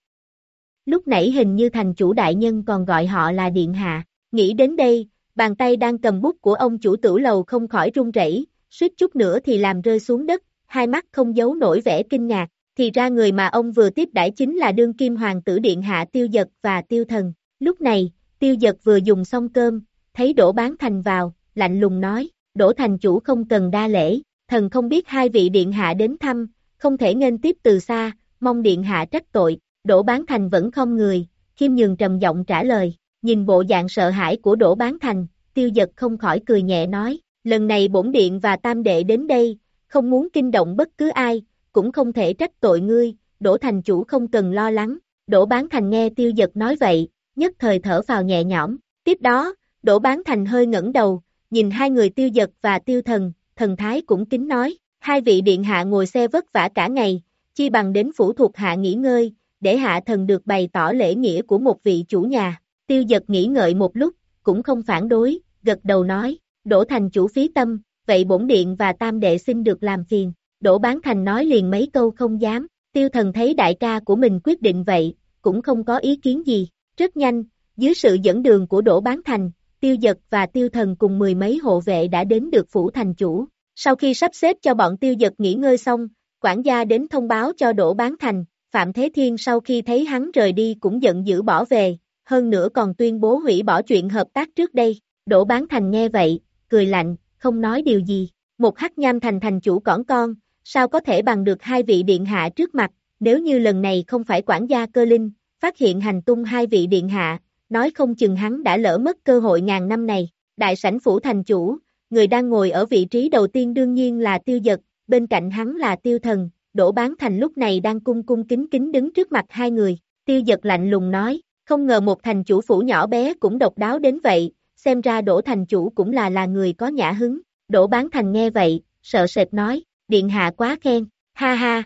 [SPEAKER 2] Lúc nãy hình như thành chủ đại nhân còn gọi họ là điện hạ, nghĩ đến đây, bàn tay đang cầm bút của ông chủ tử lầu không khỏi run rẩy, suýt chút nữa thì làm rơi xuống đất, hai mắt không giấu nổi vẻ kinh ngạc, thì ra người mà ông vừa tiếp đãi chính là đương kim hoàng tử điện hạ tiêu giật và tiêu thần. Lúc này, tiêu giật vừa dùng xong cơm, thấy đổ bán thành vào, lạnh lùng nói, đổ thành chủ không cần đa lễ, thần không biết hai vị điện hạ đến thăm, không thể nghênh tiếp từ xa, mong điện hạ trách tội, đổ bán thành vẫn không người, khiêm nhường trầm giọng trả lời, nhìn bộ dạng sợ hãi của đổ bán thành, tiêu giật không khỏi cười nhẹ nói, lần này bổn điện và tam đệ đến đây, không muốn kinh động bất cứ ai, cũng không thể trách tội ngươi, đổ thành chủ không cần lo lắng, đổ bán thành nghe tiêu giật nói vậy, nhất thời thở vào nhẹ nhõm, tiếp đó, đổ bán thành hơi ngẩng đầu, nhìn hai người tiêu giật và tiêu thần, thần thái cũng kính nói, hai vị điện hạ ngồi xe vất vả cả ngày, chi bằng đến phủ thuộc hạ nghỉ ngơi, để hạ thần được bày tỏ lễ nghĩa của một vị chủ nhà, tiêu giật nghĩ ngợi một lúc, cũng không phản đối, gật đầu nói, đổ thành chủ phí tâm, vậy bổn điện và tam đệ xin được làm phiền, đổ bán thành nói liền mấy câu không dám, tiêu thần thấy đại ca của mình quyết định vậy, cũng không có ý kiến gì, rất nhanh, dưới sự dẫn đường của đổ bán thành, tiêu giật và tiêu thần cùng mười mấy hộ vệ đã đến được phủ thành chủ. Sau khi sắp xếp cho bọn tiêu giật nghỉ ngơi xong, quản gia đến thông báo cho đổ bán thành, Phạm Thế Thiên sau khi thấy hắn rời đi cũng giận dữ bỏ về, hơn nữa còn tuyên bố hủy bỏ chuyện hợp tác trước đây. Đỗ Bán Thành nghe vậy, cười lạnh, không nói điều gì. Một hắc nham thành thành chủ cỏn con, sao có thể bằng được hai vị điện hạ trước mặt, nếu như lần này không phải quản gia cơ linh, phát hiện hành tung hai vị điện hạ, nói không chừng hắn đã lỡ mất cơ hội ngàn năm này. Đại sảnh phủ thành chủ, người đang ngồi ở vị trí đầu tiên đương nhiên là tiêu giật, bên cạnh hắn là tiêu thần, Đỗ bán thành lúc này đang cung cung kính kính đứng trước mặt hai người, tiêu giật lạnh lùng nói, không ngờ một thành chủ phủ nhỏ bé cũng độc đáo đến vậy, xem ra Đỗ thành chủ cũng là là người có nhã hứng, Đỗ bán thành nghe vậy, sợ sệt nói, điện hạ quá khen, ha ha.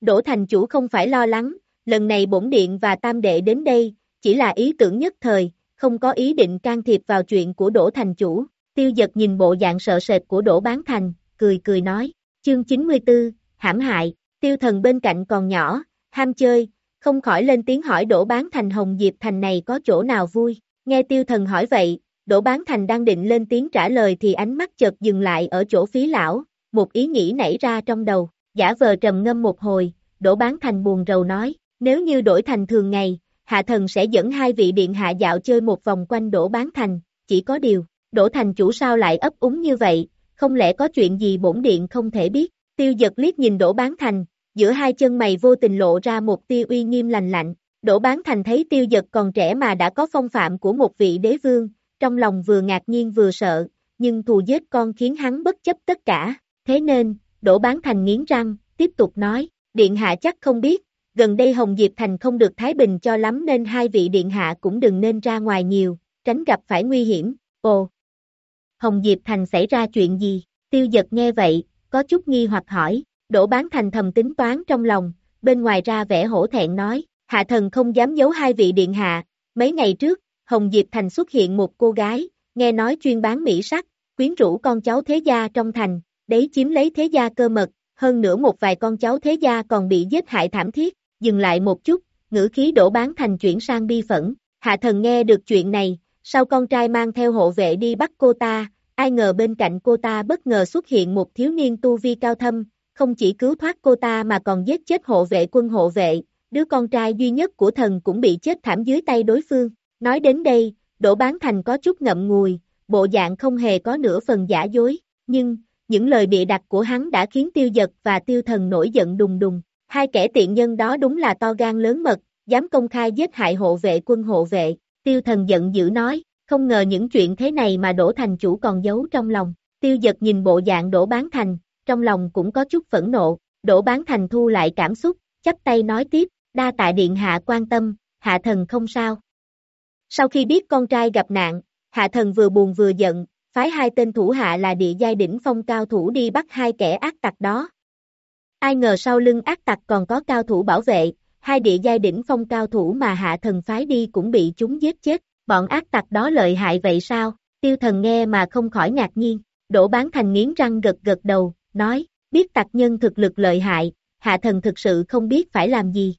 [SPEAKER 2] Đỗ thành chủ không phải lo lắng, lần này bổn điện và tam đệ đến đây, chỉ là ý tưởng nhất thời, không có ý định can thiệp vào chuyện của Đỗ Thành Chủ. Tiêu giật nhìn bộ dạng sợ sệt của Đỗ Bán Thành, cười cười nói, chương 94, hãm hại, tiêu thần bên cạnh còn nhỏ, ham chơi, không khỏi lên tiếng hỏi Đỗ Bán Thành Hồng Diệp Thành này có chỗ nào vui. Nghe tiêu thần hỏi vậy, Đỗ Bán Thành đang định lên tiếng trả lời thì ánh mắt chợt dừng lại ở chỗ phí lão, một ý nghĩ nảy ra trong đầu, giả vờ trầm ngâm một hồi, Đỗ Bán Thành buồn rầu nói, nếu như đổi thành thường ngày, hạ thần sẽ dẫn hai vị điện hạ dạo chơi một vòng quanh Đỗ Bán Thành, chỉ có điều, Đỗ Thành chủ sao lại ấp úng như vậy, không lẽ có chuyện gì bổn điện không thể biết, tiêu giật liếc nhìn Đỗ Bán Thành, giữa hai chân mày vô tình lộ ra một tia uy nghiêm lành lạnh, Đỗ Bán Thành thấy tiêu giật còn trẻ mà đã có phong phạm của một vị đế vương, trong lòng vừa ngạc nhiên vừa sợ, nhưng thù giết con khiến hắn bất chấp tất cả, thế nên, Đỗ Bán Thành nghiến răng, tiếp tục nói, điện hạ chắc không biết, gần đây Hồng Diệp Thành không được thái bình cho lắm nên hai vị điện hạ cũng đừng nên ra ngoài nhiều, tránh gặp phải nguy hiểm, ồ. Hồng Diệp Thành xảy ra chuyện gì? Tiêu giật nghe vậy, có chút nghi hoặc hỏi, đổ bán thành thầm tính toán trong lòng, bên ngoài ra vẻ hổ thẹn nói, hạ thần không dám giấu hai vị điện hạ, mấy ngày trước, Hồng Diệp Thành xuất hiện một cô gái, nghe nói chuyên bán mỹ sắc, quyến rũ con cháu thế gia trong thành, đấy chiếm lấy thế gia cơ mật, hơn nữa một vài con cháu thế gia còn bị giết hại thảm thiết, dừng lại một chút, ngữ khí đổ bán thành chuyển sang bi phẫn, hạ thần nghe được chuyện này, sau con trai mang theo hộ vệ đi bắt cô ta, ai ngờ bên cạnh cô ta bất ngờ xuất hiện một thiếu niên tu vi cao thâm, không chỉ cứu thoát cô ta mà còn giết chết hộ vệ quân hộ vệ, đứa con trai duy nhất của thần cũng bị chết thảm dưới tay đối phương. Nói đến đây, Đỗ Bán Thành có chút ngậm ngùi, bộ dạng không hề có nửa phần giả dối, nhưng, những lời bịa đặt của hắn đã khiến tiêu giật và tiêu thần nổi giận đùng đùng. Hai kẻ tiện nhân đó đúng là to gan lớn mật, dám công khai giết hại hộ vệ quân hộ vệ. Tiêu thần giận dữ nói, không ngờ những chuyện thế này mà Đỗ Thành Chủ còn giấu trong lòng. tiêu giật nhìn bộ dạng đổ bán thành, trong lòng cũng có chút phẫn nộ, đổ bán thành thu lại cảm xúc, chắp tay nói tiếp, đa tạ điện hạ quan tâm, hạ thần không sao. Sau khi biết con trai gặp nạn, hạ thần vừa buồn vừa giận, phái hai tên thủ hạ là địa giai đỉnh phong cao thủ đi bắt hai kẻ ác tặc đó. Ai ngờ sau lưng ác tặc còn có cao thủ bảo vệ, hai địa giai đỉnh phong cao thủ mà hạ thần phái đi cũng bị chúng giết chết, bọn ác tặc đó lợi hại vậy sao, tiêu thần nghe mà không khỏi ngạc nhiên, đổ bán thành nghiến răng gật gật đầu, nói, biết tặc nhân thực lực lợi hại, hạ thần thực sự không biết phải làm gì.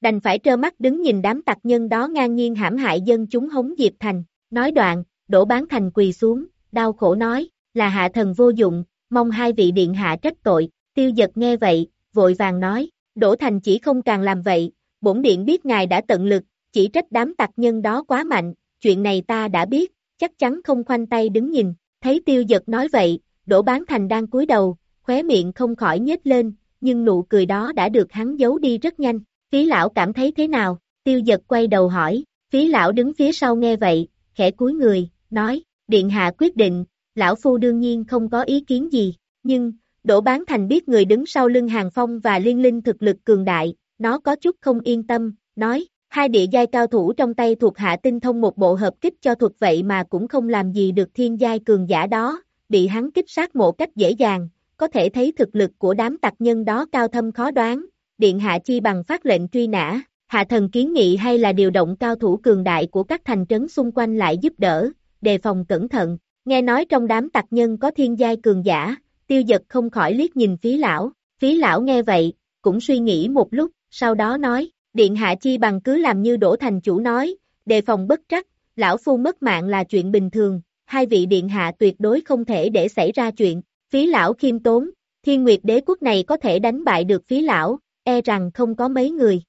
[SPEAKER 2] Đành phải trơ mắt đứng nhìn đám tặc nhân đó ngang nhiên hãm hại dân chúng hống Diệp Thành, nói đoạn, đổ bán thành quỳ xuống, đau khổ nói, là hạ thần vô dụng, mong hai vị điện hạ trách tội, tiêu giật nghe vậy, vội vàng nói, đổ thành chỉ không càng làm vậy, bổn điện biết ngài đã tận lực, chỉ trách đám tặc nhân đó quá mạnh, chuyện này ta đã biết, chắc chắn không khoanh tay đứng nhìn, thấy tiêu giật nói vậy, đổ bán thành đang cúi đầu, khóe miệng không khỏi nhếch lên, nhưng nụ cười đó đã được hắn giấu đi rất nhanh, phí lão cảm thấy thế nào, tiêu giật quay đầu hỏi, phí lão đứng phía sau nghe vậy, khẽ cúi người, nói, điện hạ quyết định, lão phu đương nhiên không có ý kiến gì, nhưng, Đỗ Bán Thành biết người đứng sau lưng Hàng Phong và Liên Linh thực lực cường đại, nó có chút không yên tâm, nói, hai địa giai cao thủ trong tay thuộc hạ tinh thông một bộ hợp kích cho thuật vậy mà cũng không làm gì được thiên giai cường giả đó, bị hắn kích sát một cách dễ dàng, có thể thấy thực lực của đám tặc nhân đó cao thâm khó đoán, điện hạ chi bằng phát lệnh truy nã, hạ thần kiến nghị hay là điều động cao thủ cường đại của các thành trấn xung quanh lại giúp đỡ, đề phòng cẩn thận, nghe nói trong đám tặc nhân có thiên giai cường giả, tiêu giật không khỏi liếc nhìn phí lão, phí lão nghe vậy, cũng suy nghĩ một lúc, sau đó nói, điện hạ chi bằng cứ làm như đổ thành chủ nói, đề phòng bất trắc, lão phu mất mạng là chuyện bình thường, hai vị điện hạ tuyệt đối không thể để xảy ra chuyện, phí lão khiêm tốn, thiên nguyệt đế quốc này có thể đánh bại được phí lão, e rằng không có mấy người.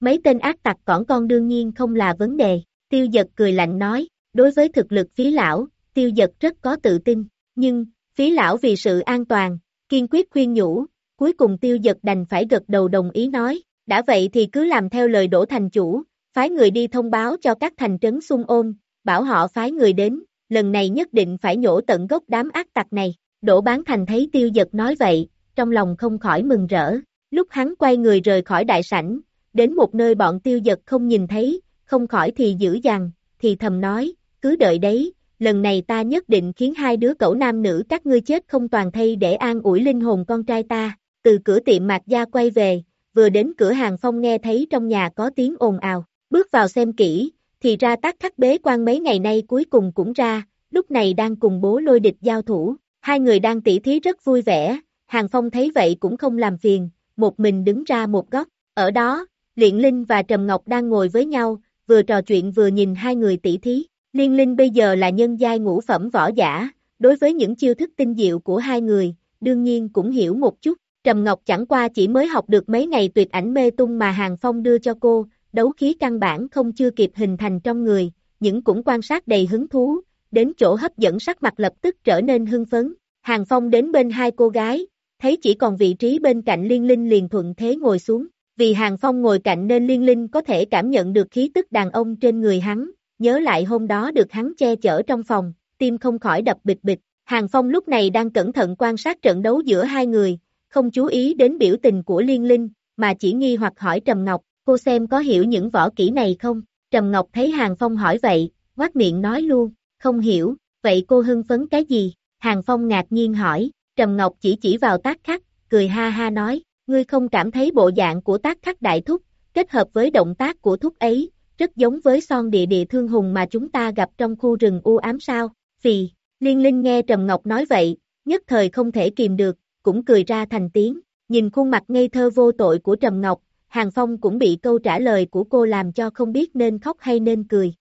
[SPEAKER 2] Mấy tên ác tặc cỏn con đương nhiên không là vấn đề, tiêu giật cười lạnh nói, đối với thực lực phí lão, tiêu giật rất có tự tin, nhưng, phí lão vì sự an toàn, kiên quyết khuyên nhủ, cuối cùng tiêu giật đành phải gật đầu đồng ý nói, đã vậy thì cứ làm theo lời đổ thành chủ, phái người đi thông báo cho các thành trấn xung ôn, bảo họ phái người đến, lần này nhất định phải nhổ tận gốc đám ác tặc này, đổ bán thành thấy tiêu giật nói vậy, trong lòng không khỏi mừng rỡ, lúc hắn quay người rời khỏi đại sảnh, đến một nơi bọn tiêu giật không nhìn thấy, không khỏi thì dữ dằn, thì thầm nói, cứ đợi đấy, lần này ta nhất định khiến hai đứa cậu nam nữ các ngươi chết không toàn thây để an ủi linh hồn con trai ta, từ cửa tiệm mạc gia quay về, vừa đến cửa hàng phong nghe thấy trong nhà có tiếng ồn ào, bước vào xem kỹ, thì ra tác khắc bế quan mấy ngày nay cuối cùng cũng ra, lúc này đang cùng bố lôi địch giao thủ, hai người đang tỉ thí rất vui vẻ, hàng phong thấy vậy cũng không làm phiền, một mình đứng ra một góc, ở đó, Liện Linh và Trầm Ngọc đang ngồi với nhau, vừa trò chuyện vừa nhìn hai người tỉ thí, Liên Linh bây giờ là nhân giai ngũ phẩm võ giả, đối với những chiêu thức tinh diệu của hai người, đương nhiên cũng hiểu một chút, Trầm Ngọc chẳng qua chỉ mới học được mấy ngày tuyệt ảnh mê tung mà Hàng Phong đưa cho cô, đấu khí căn bản không chưa kịp hình thành trong người, những cũng quan sát đầy hứng thú, đến chỗ hấp dẫn sắc mặt lập tức trở nên hưng phấn. Hàng Phong đến bên hai cô gái, thấy chỉ còn vị trí bên cạnh Liên Linh liền thuận thế ngồi xuống, vì Hàng Phong ngồi cạnh nên Liên Linh có thể cảm nhận được khí tức đàn ông trên người hắn, nhớ lại hôm đó được hắn che chở trong phòng, tim không khỏi đập bịch bịch. Hàng Phong lúc này đang cẩn thận quan sát trận đấu giữa hai người, không chú ý đến biểu tình của Liên Linh, mà chỉ nghi hoặc hỏi Trầm Ngọc, cô xem có hiểu những võ kỹ này không? Trầm Ngọc thấy Hàng Phong hỏi vậy, quát miệng nói luôn, không hiểu, vậy cô hưng phấn cái gì? Hàng Phong ngạc nhiên hỏi, Trầm Ngọc chỉ chỉ vào tác khắc, cười ha ha nói, ngươi không cảm thấy bộ dạng của tác khắc đại thúc, kết hợp với động tác của thúc ấy, rất giống với son địa địa thương hùng mà chúng ta gặp trong khu rừng u ám sao, vì liên linh nghe Trầm Ngọc nói vậy, nhất thời không thể kìm được, cũng cười ra thành tiếng, nhìn khuôn mặt ngây thơ vô tội của Trầm Ngọc, Hàng Phong cũng bị câu trả lời của cô làm cho không biết nên khóc hay nên cười.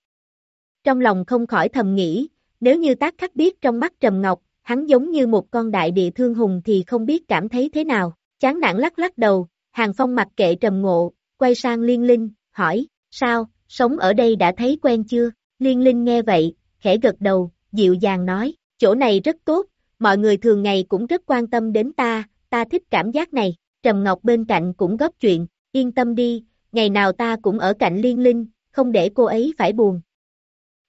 [SPEAKER 2] Trong lòng không khỏi thầm nghĩ, nếu như tác khắc biết trong mắt Trầm Ngọc, hắn giống như một con đại địa thương hùng thì không biết cảm thấy thế nào, chán nản lắc lắc đầu, Hàng Phong mặc kệ Trầm Ngộ, quay sang Liên Linh, hỏi, sao, sống ở đây đã thấy quen chưa? Liên Linh nghe vậy, khẽ gật đầu, dịu dàng nói, chỗ này rất tốt, mọi người thường ngày cũng rất quan tâm đến ta, ta thích cảm giác này, Trầm Ngọc bên cạnh cũng góp chuyện, yên tâm đi, ngày nào ta cũng ở cạnh Liên Linh, không để cô ấy phải buồn.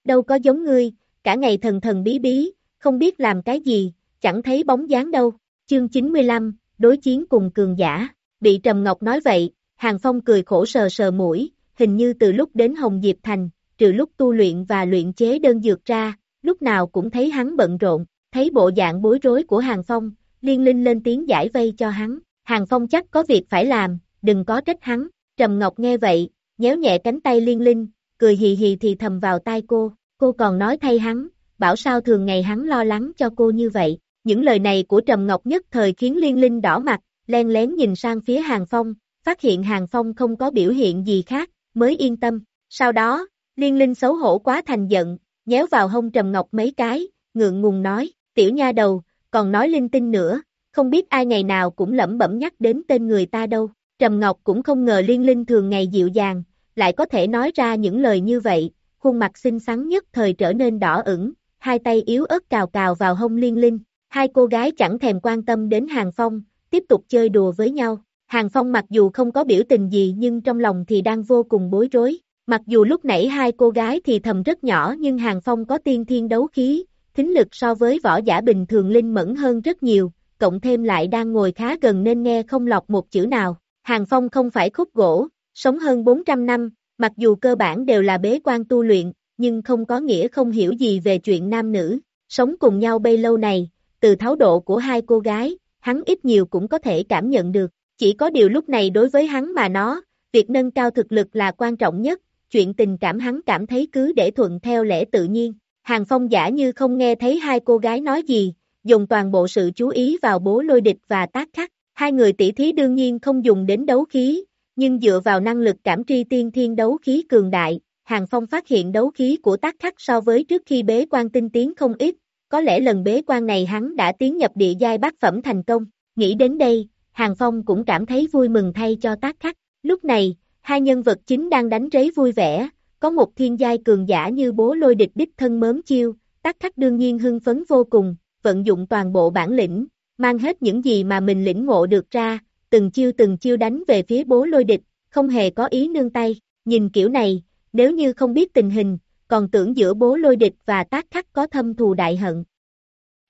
[SPEAKER 2] Đâu có giống ngươi, cả ngày thần thần bí bí, không biết làm cái gì, chẳng thấy bóng dáng đâu. Chương 95, đối chiến cùng cường giả, bị Trầm Ngọc nói vậy, Hàng Phong cười khổ sờ sờ mũi, hình như từ lúc đến Hồng Diệp Thành, trừ lúc tu luyện và luyện chế đơn dược ra, lúc nào cũng thấy hắn bận rộn, thấy bộ dạng bối rối của Hàng Phong, liên linh lên tiếng giải vây cho hắn, Hàng Phong chắc có việc phải làm, đừng có trách hắn, Trầm Ngọc nghe vậy, nhéo nhẹ cánh tay liên linh, cười hì hì thì thầm vào tai cô, cô còn nói thay hắn, bảo sao thường ngày hắn lo lắng cho cô như vậy, những lời này của Trầm Ngọc nhất thời khiến liên linh đỏ mặt, len lén nhìn sang phía Hàng Phong, phát hiện Hàng Phong không có biểu hiện gì khác, mới yên tâm, sau đó, liên linh xấu hổ quá thành giận, nhéo vào hông Trầm Ngọc mấy cái, ngượng ngùng nói, tiểu nha đầu, còn nói linh tinh nữa, không biết ai ngày nào cũng lẩm bẩm nhắc đến tên người ta đâu. Trầm Ngọc cũng không ngờ Liên Linh thường ngày dịu dàng, lại có thể nói ra những lời như vậy, khuôn mặt xinh xắn nhất thời trở nên đỏ ửng, hai tay yếu ớt cào cào vào hông Liên Linh, hai cô gái chẳng thèm quan tâm đến Hàng Phong, tiếp tục chơi đùa với nhau. Hàng Phong mặc dù không có biểu tình gì nhưng trong lòng thì đang vô cùng bối rối, mặc dù lúc nãy hai cô gái thì thầm rất nhỏ nhưng Hàng Phong có tiên thiên đấu khí, thính lực so với võ giả bình thường linh mẫn hơn rất nhiều, cộng thêm lại đang ngồi khá gần nên nghe không lọc một chữ nào. Hàng Phong không phải khúc gỗ, sống hơn 400 năm, mặc dù cơ bản đều là bế quan tu luyện, nhưng không có nghĩa không hiểu gì về chuyện nam nữ, sống cùng nhau bấy lâu này, từ tháo độ của hai cô gái, hắn ít nhiều cũng có thể cảm nhận được, chỉ có điều lúc này đối với hắn mà nó, việc nâng cao thực lực là quan trọng nhất, chuyện tình cảm hắn cảm thấy cứ để thuận theo lẽ tự nhiên. Hàng Phong giả như không nghe thấy hai cô gái nói gì, dùng toàn bộ sự chú ý vào bố lôi địch và tác khắc. Hai người tỷ thí đương nhiên không dùng đến đấu khí, nhưng dựa vào năng lực cảm tri tiên thiên đấu khí cường đại, Hàng Phong phát hiện đấu khí của tác khắc so với trước khi bế quan tinh tiến không ít, có lẽ lần bế quan này hắn đã tiến nhập địa giai bát phẩm thành công. Nghĩ đến đây, Hàng Phong cũng cảm thấy vui mừng thay cho tác khắc. Lúc này, hai nhân vật chính đang đánh rấy vui vẻ, có một thiên giai cường giả như bố lôi địch đích thân mớm chiêu, tắc khắc đương nhiên hưng phấn vô cùng, vận dụng toàn bộ bản lĩnh, mang hết những gì mà mình lĩnh ngộ được ra, từng chiêu từng chiêu đánh về phía bố lôi địch, không hề có ý nương tay, nhìn kiểu này, nếu như không biết tình hình, còn tưởng giữa bố lôi địch và tác khắc có thâm thù đại hận.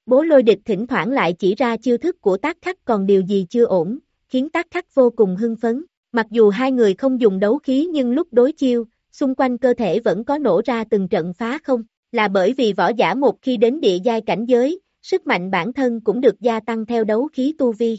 [SPEAKER 2] Bố lôi địch thỉnh thoảng lại chỉ ra chiêu thức của tác khắc còn điều gì chưa ổn, khiến tác khắc vô cùng hưng phấn. Mặc dù hai người không dùng đấu khí nhưng lúc đối chiêu, xung quanh cơ thể vẫn có nổ ra từng trận phá không, là bởi vì võ giả một khi đến địa giai cảnh giới, sức mạnh bản thân cũng được gia tăng theo đấu khí tu vi.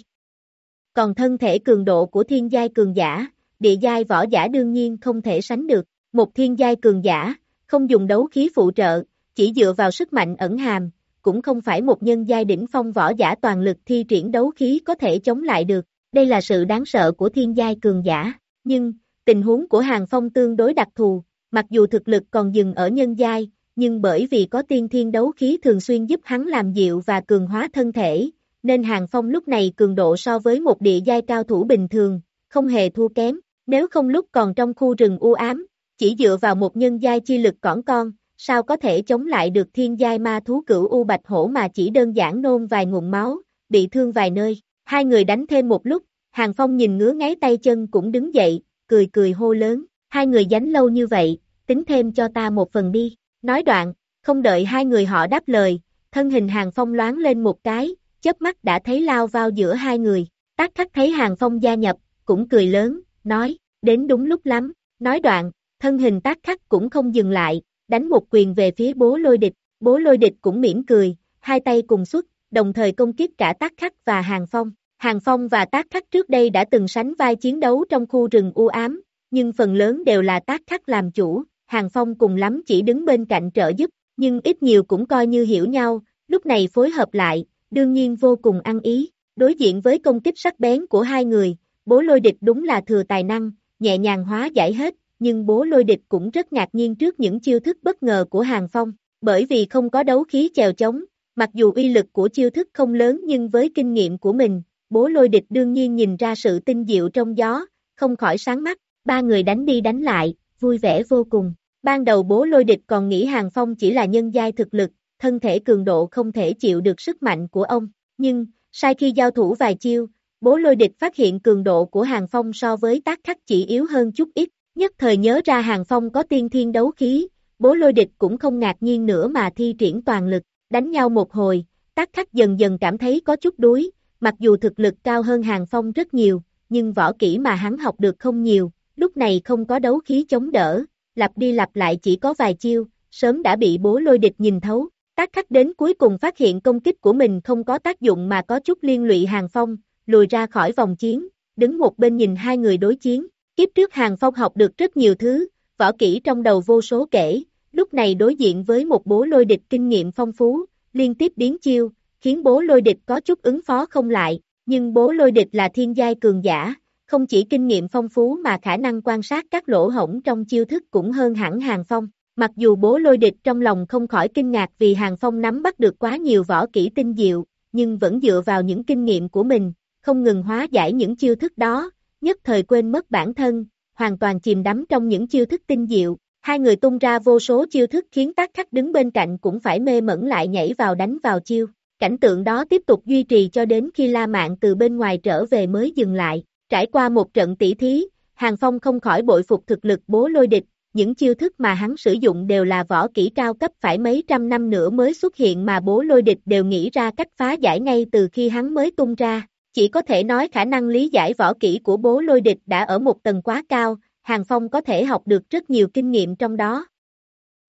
[SPEAKER 2] Còn thân thể cường độ của thiên giai cường giả, địa giai võ giả đương nhiên không thể sánh được, một thiên giai cường giả, không dùng đấu khí phụ trợ, chỉ dựa vào sức mạnh ẩn hàm, cũng không phải một nhân giai đỉnh phong võ giả toàn lực thi triển đấu khí có thể chống lại được, đây là sự đáng sợ của thiên giai cường giả, nhưng, tình huống của Hàng Phong tương đối đặc thù, mặc dù thực lực còn dừng ở nhân giai, nhưng bởi vì có tiên thiên đấu khí thường xuyên giúp hắn làm dịu và cường hóa thân thể, nên Hàng Phong lúc này cường độ so với một địa giai cao thủ bình thường, không hề thua kém, nếu không lúc còn trong khu rừng u ám, chỉ dựa vào một nhân giai chi lực cỏn con, sao có thể chống lại được thiên giai ma thú cửu u bạch hổ mà chỉ đơn giản nôn vài nguồn máu, bị thương vài nơi, hai người đánh thêm một lúc, Hàng Phong nhìn ngứa ngáy tay chân cũng đứng dậy, cười cười hô lớn, hai người dánh lâu như vậy, tính thêm cho ta một phần đi. Nói đoạn, không đợi hai người họ đáp lời, thân hình Hàng Phong loáng lên một cái, chớp mắt đã thấy lao vào giữa hai người. Tác khắc thấy Hàng Phong gia nhập, cũng cười lớn, nói, đến đúng lúc lắm. Nói đoạn, thân hình tác khắc cũng không dừng lại, đánh một quyền về phía bố lôi địch. Bố lôi địch cũng mỉm cười, hai tay cùng xuất, đồng thời công kích cả tác khắc và Hàng Phong. Hàng Phong và tác khắc trước đây đã từng sánh vai chiến đấu trong khu rừng u ám, nhưng phần lớn đều là tác khắc làm chủ, Hàng Phong cùng lắm chỉ đứng bên cạnh trợ giúp, nhưng ít nhiều cũng coi như hiểu nhau, lúc này phối hợp lại, đương nhiên vô cùng ăn ý, đối diện với công kích sắc bén của hai người, bố lôi địch đúng là thừa tài năng, nhẹ nhàng hóa giải hết, nhưng bố lôi địch cũng rất ngạc nhiên trước những chiêu thức bất ngờ của Hàng Phong, bởi vì không có đấu khí chèo chống, mặc dù uy lực của chiêu thức không lớn nhưng với kinh nghiệm của mình, bố lôi địch đương nhiên nhìn ra sự tinh diệu trong gió, không khỏi sáng mắt, ba người đánh đi đánh lại, vui vẻ vô cùng. Ban đầu bố lôi địch còn nghĩ Hàng Phong chỉ là nhân giai thực lực, thân thể cường độ không thể chịu được sức mạnh của ông, nhưng, sai khi giao thủ vài chiêu, bố lôi địch phát hiện cường độ của Hàng Phong so với tác khắc chỉ yếu hơn chút ít, nhất thời nhớ ra Hàng Phong có tiên thiên đấu khí, bố lôi địch cũng không ngạc nhiên nữa mà thi triển toàn lực, Đánh nhau một hồi, tác khắc dần dần cảm thấy có chút đuối, mặc dù thực lực cao hơn Hàng Phong rất nhiều, nhưng võ kỹ mà hắn học được không nhiều, lúc này không có đấu khí chống đỡ, lặp đi lặp lại chỉ có vài chiêu, sớm đã bị bố lôi địch nhìn thấu. Tác khắc đến cuối cùng phát hiện công kích của mình không có tác dụng mà có chút liên lụy Hàng Phong, lùi ra khỏi vòng chiến, đứng một bên nhìn hai người đối chiến. Kiếp trước Hàng Phong học được rất nhiều thứ, võ kỹ trong đầu vô số kể, lúc này đối diện với một bố lôi địch kinh nghiệm phong phú, liên tiếp biến chiêu, khiến bố lôi địch có chút ứng phó không lại, nhưng bố lôi địch là thiên giai cường giả, không chỉ kinh nghiệm phong phú mà khả năng quan sát các lỗ hổng trong chiêu thức cũng hơn hẳn Hàng Phong. Mặc dù bố lôi địch trong lòng không khỏi kinh ngạc vì Hàng Phong nắm bắt được quá nhiều võ kỹ tinh diệu, nhưng vẫn dựa vào những kinh nghiệm của mình, không ngừng hóa giải những chiêu thức đó, nhất thời quên mất bản thân, hoàn toàn chìm đắm trong những chiêu thức tinh diệu. Hai người tung ra vô số chiêu thức khiến tác khắc đứng bên cạnh cũng phải mê mẩn lại nhảy vào đánh vào chiêu. Cảnh tượng đó tiếp tục duy trì cho đến khi La Mạn từ bên ngoài trở về mới dừng lại. Trải qua một trận tỷ thí, Hàng Phong không khỏi bội phục thực lực bố lôi địch, những chiêu thức mà hắn sử dụng đều là võ kỹ cao cấp phải mấy trăm năm nữa mới xuất hiện mà bố lôi địch đều nghĩ ra cách phá giải ngay từ khi hắn mới tung ra. Chỉ có thể nói khả năng lý giải võ kỹ của bố lôi địch đã ở một tầng quá cao, Hàng Phong có thể học được rất nhiều kinh nghiệm trong đó.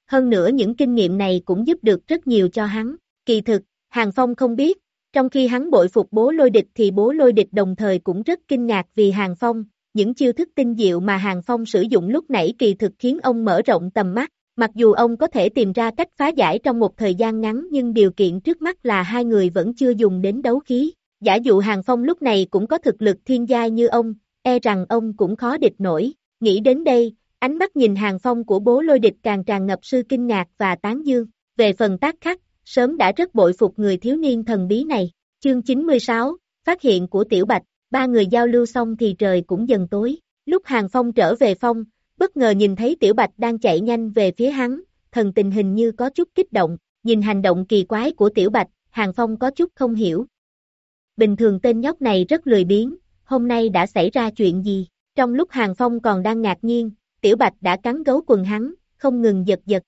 [SPEAKER 2] Hơn nữa những kinh nghiệm này cũng giúp được rất nhiều cho hắn. Kỳ thực, Hàng Phong không biết, trong khi hắn bội phục bố lôi địch thì bố lôi địch đồng thời cũng rất kinh ngạc vì Hàng Phong, những chiêu thức tinh diệu mà Hàng Phong sử dụng lúc nãy kỳ thực khiến ông mở rộng tầm mắt, mặc dù ông có thể tìm ra cách phá giải trong một thời gian ngắn nhưng điều kiện trước mắt là hai người vẫn chưa dùng đến đấu khí. Giả dụ Hàng Phong lúc này cũng có thực lực thiên giai như ông, e rằng ông cũng khó địch nổi. Nghĩ đến đây, ánh mắt nhìn Hàng Phong của bố lôi địch càng tràn ngập sư kinh ngạc và tán dương. Về phần tác khắc, sớm đã rất bội phục người thiếu niên thần bí này. Chương 96, Phát hiện của Tiểu Bạch, ba người giao lưu xong thì trời cũng dần tối. Lúc Hàng Phong trở về phong, bất ngờ nhìn thấy Tiểu Bạch đang chạy nhanh về phía hắn, thần tình hình như có chút kích động, nhìn hành động kỳ quái của Tiểu Bạch, Hàng Phong có chút không hiểu. Bình thường tên nhóc này rất lười biếng, hôm nay đã xảy ra chuyện gì? Trong lúc Hàng Phong còn đang ngạc nhiên, Tiểu Bạch đã cắn gấu quần hắn, không ngừng giật giật.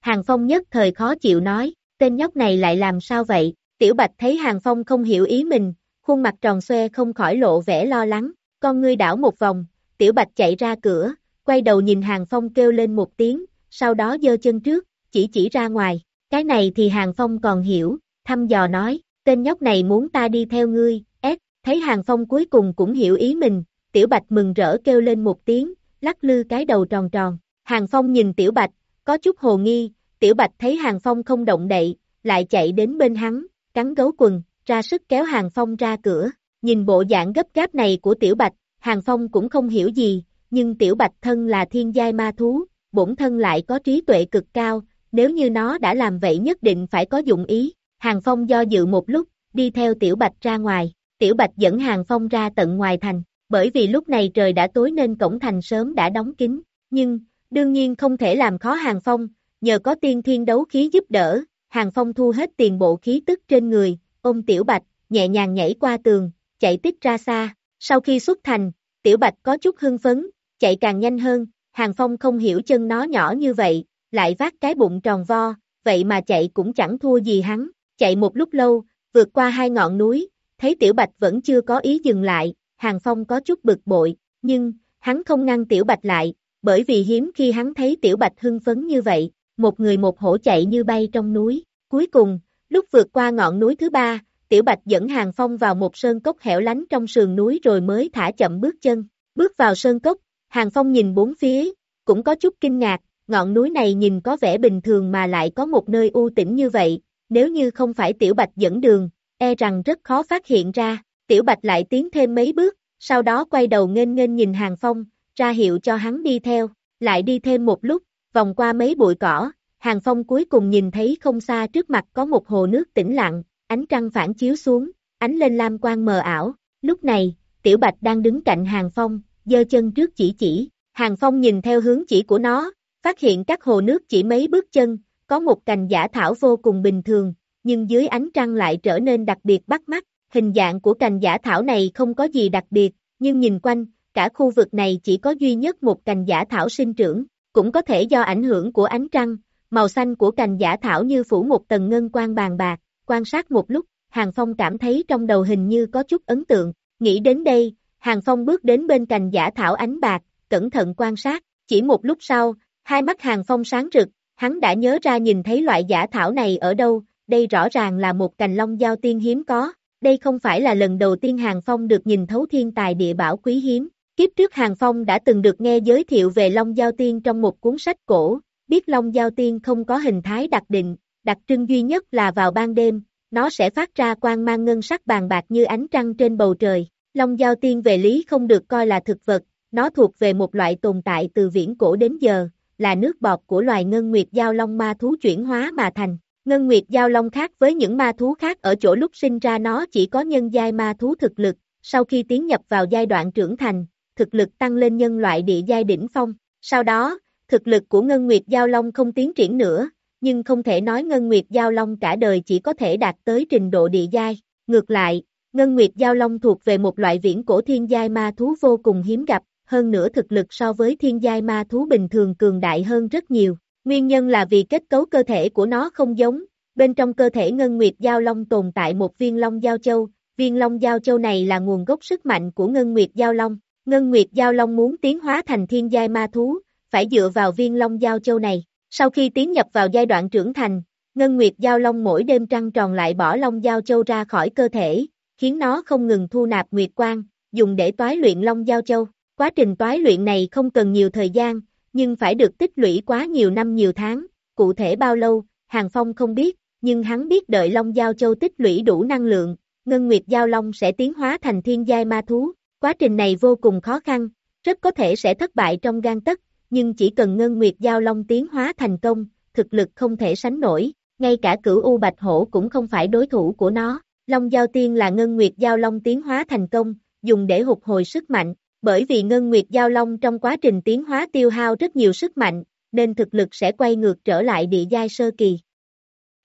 [SPEAKER 2] Hàng Phong nhất thời khó chịu nói, tên nhóc này lại làm sao vậy? Tiểu Bạch thấy Hàng Phong không hiểu ý mình, khuôn mặt tròn xoe không khỏi lộ vẻ lo lắng, con ngươi đảo một vòng, Tiểu Bạch chạy ra cửa, quay đầu nhìn Hàng Phong kêu lên một tiếng, sau đó giơ chân trước, chỉ chỉ ra ngoài, cái này thì Hàng Phong còn hiểu, thăm dò nói, tên nhóc này muốn ta đi theo ngươi, ép, thấy Hàng Phong cuối cùng cũng hiểu ý mình, Tiểu Bạch mừng rỡ kêu lên một tiếng, lắc lư cái đầu tròn tròn, Hàng Phong nhìn Tiểu Bạch, có chút hồ nghi, Tiểu Bạch thấy Hàng Phong không động đậy, lại chạy đến bên hắn, cắn gấu quần, ra sức kéo Hàng Phong ra cửa, nhìn bộ dạng gấp gáp này của Tiểu Bạch, Hàng Phong cũng không hiểu gì, nhưng Tiểu Bạch thân là thiên giai ma thú, bổn thân lại có trí tuệ cực cao, nếu như nó đã làm vậy nhất định phải có dụng ý, Hàng Phong do dự một lúc, đi theo Tiểu Bạch ra ngoài, Tiểu Bạch dẫn Hàng Phong ra tận ngoài thành, bởi vì lúc này trời đã tối nên cổng thành sớm đã đóng kín, nhưng, đương nhiên không thể làm khó Hàng Phong, nhờ có tiên thiên đấu khí giúp đỡ, Hàng Phong thu hết tiền bộ khí tức trên người, ôm Tiểu Bạch, nhẹ nhàng nhảy qua tường, chạy tích ra xa, sau khi xuất thành, Tiểu Bạch có chút hưng phấn, chạy càng nhanh hơn, Hàng Phong không hiểu chân nó nhỏ như vậy, lại vác cái bụng tròn vo, vậy mà chạy cũng chẳng thua gì hắn, chạy một lúc lâu, vượt qua hai ngọn núi, thấy Tiểu Bạch vẫn chưa có ý dừng lại, Hàng Phong có chút bực bội, nhưng, hắn không ngăn Tiểu Bạch lại, bởi vì hiếm khi hắn thấy Tiểu Bạch hưng phấn như vậy, một người một hổ chạy như bay trong núi, cuối cùng, lúc vượt qua ngọn núi thứ ba, Tiểu Bạch dẫn Hàng Phong vào một sơn cốc hẻo lánh trong sườn núi rồi mới thả chậm bước chân, bước vào sơn cốc, Hàng Phong nhìn bốn phía, cũng có chút kinh ngạc, ngọn núi này nhìn có vẻ bình thường mà lại có một nơi u tĩnh như vậy, nếu như không phải Tiểu Bạch dẫn đường, e rằng rất khó phát hiện ra, Tiểu Bạch lại tiến thêm mấy bước, sau đó quay đầu nghênh nghênh nhìn Hàng Phong, ra hiệu cho hắn đi theo, lại đi thêm một lúc, vòng qua mấy bụi cỏ, Hàng Phong cuối cùng nhìn thấy không xa trước mặt có một hồ nước tĩnh lặng, ánh trăng phản chiếu xuống, ánh lên lam quang mờ ảo, lúc này, Tiểu Bạch đang đứng cạnh Hàng Phong, giơ chân trước chỉ chỉ, Hàng Phong nhìn theo hướng chỉ của nó, phát hiện các hồ nước chỉ mấy bước chân, có một cành giả thảo vô cùng bình thường, nhưng dưới ánh trăng lại trở nên đặc biệt bắt mắt, hình dạng của cành giả thảo này không có gì đặc biệt, nhưng nhìn quanh, cả khu vực này chỉ có duy nhất một cành giả thảo sinh trưởng, cũng có thể do ảnh hưởng của ánh trăng, màu xanh của cành giả thảo như phủ một tầng ngân quang bàn bạc, quan sát một lúc, Hàng Phong cảm thấy trong đầu hình như có chút ấn tượng, nghĩ đến đây, Hàng Phong bước đến bên cành giả thảo ánh bạc, cẩn thận quan sát, chỉ một lúc sau, hai mắt Hàng Phong sáng rực, hắn đã nhớ ra nhìn thấy loại giả thảo này ở đâu, đây rõ ràng là một cành long giao tiên hiếm có, đây không phải là lần đầu tiên Hàng Phong được nhìn thấu thiên tài địa bảo quý hiếm. Kiếp trước Hàng Phong đã từng được nghe giới thiệu về Long Giao Tiên trong một cuốn sách cổ, biết Long Giao Tiên không có hình thái đặc định, đặc trưng duy nhất là vào ban đêm, nó sẽ phát ra quang mang ngân sắc bàn bạc như ánh trăng trên bầu trời. Long Giao Tiên về lý không được coi là thực vật, nó thuộc về một loại tồn tại từ viễn cổ đến giờ, là nước bọt của loài ngân nguyệt giao long ma thú chuyển hóa mà thành. Ngân Nguyệt Giao Long khác với những ma thú khác ở chỗ lúc sinh ra nó chỉ có nhân giai ma thú thực lực, sau khi tiến nhập vào giai đoạn trưởng thành, thực lực tăng lên nhân loại địa giai đỉnh phong. Sau đó, thực lực của Ngân Nguyệt Giao Long không tiến triển nữa, nhưng không thể nói Ngân Nguyệt Giao Long cả đời chỉ có thể đạt tới trình độ địa giai. Ngược lại, Ngân Nguyệt Giao Long thuộc về một loại viễn cổ thiên giai ma thú vô cùng hiếm gặp, hơn nữa thực lực so với thiên giai ma thú bình thường cường đại hơn rất nhiều. Nguyên nhân là vì kết cấu cơ thể của nó không giống, bên trong cơ thể Ngân Nguyệt Giao Long tồn tại một viên Long Giao Châu, viên Long Giao Châu này là nguồn gốc sức mạnh của Ngân Nguyệt Giao Long. Ngân Nguyệt Giao Long muốn tiến hóa thành thiên giai ma thú, phải dựa vào viên Long Giao Châu này. Sau khi tiến nhập vào giai đoạn trưởng thành, Ngân Nguyệt Giao Long mỗi đêm trăng tròn lại bỏ Long Giao Châu ra khỏi cơ thể, khiến nó không ngừng thu nạp Nguyệt Quang, dùng để toái luyện Long Giao Châu. Quá trình toái luyện này không cần nhiều thời gian, nhưng phải được tích lũy quá nhiều năm nhiều tháng, cụ thể bao lâu, Hàng Phong không biết, nhưng hắn biết đợi Long Giao Châu tích lũy đủ năng lượng, Ngân Nguyệt Giao Long sẽ tiến hóa thành thiên giai ma thú, quá trình này vô cùng khó khăn, rất có thể sẽ thất bại trong gan tất, nhưng chỉ cần Ngân Nguyệt Giao Long tiến hóa thành công, thực lực không thể sánh nổi, ngay cả cửu U Bạch Hổ cũng không phải đối thủ của nó, Long Giao Tiên là Ngân Nguyệt Giao Long tiến hóa thành công, dùng để hụt hồi sức mạnh, bởi vì Ngân Nguyệt Giao Long trong quá trình tiến hóa tiêu hao rất nhiều sức mạnh, nên thực lực sẽ quay ngược trở lại địa giai sơ kỳ.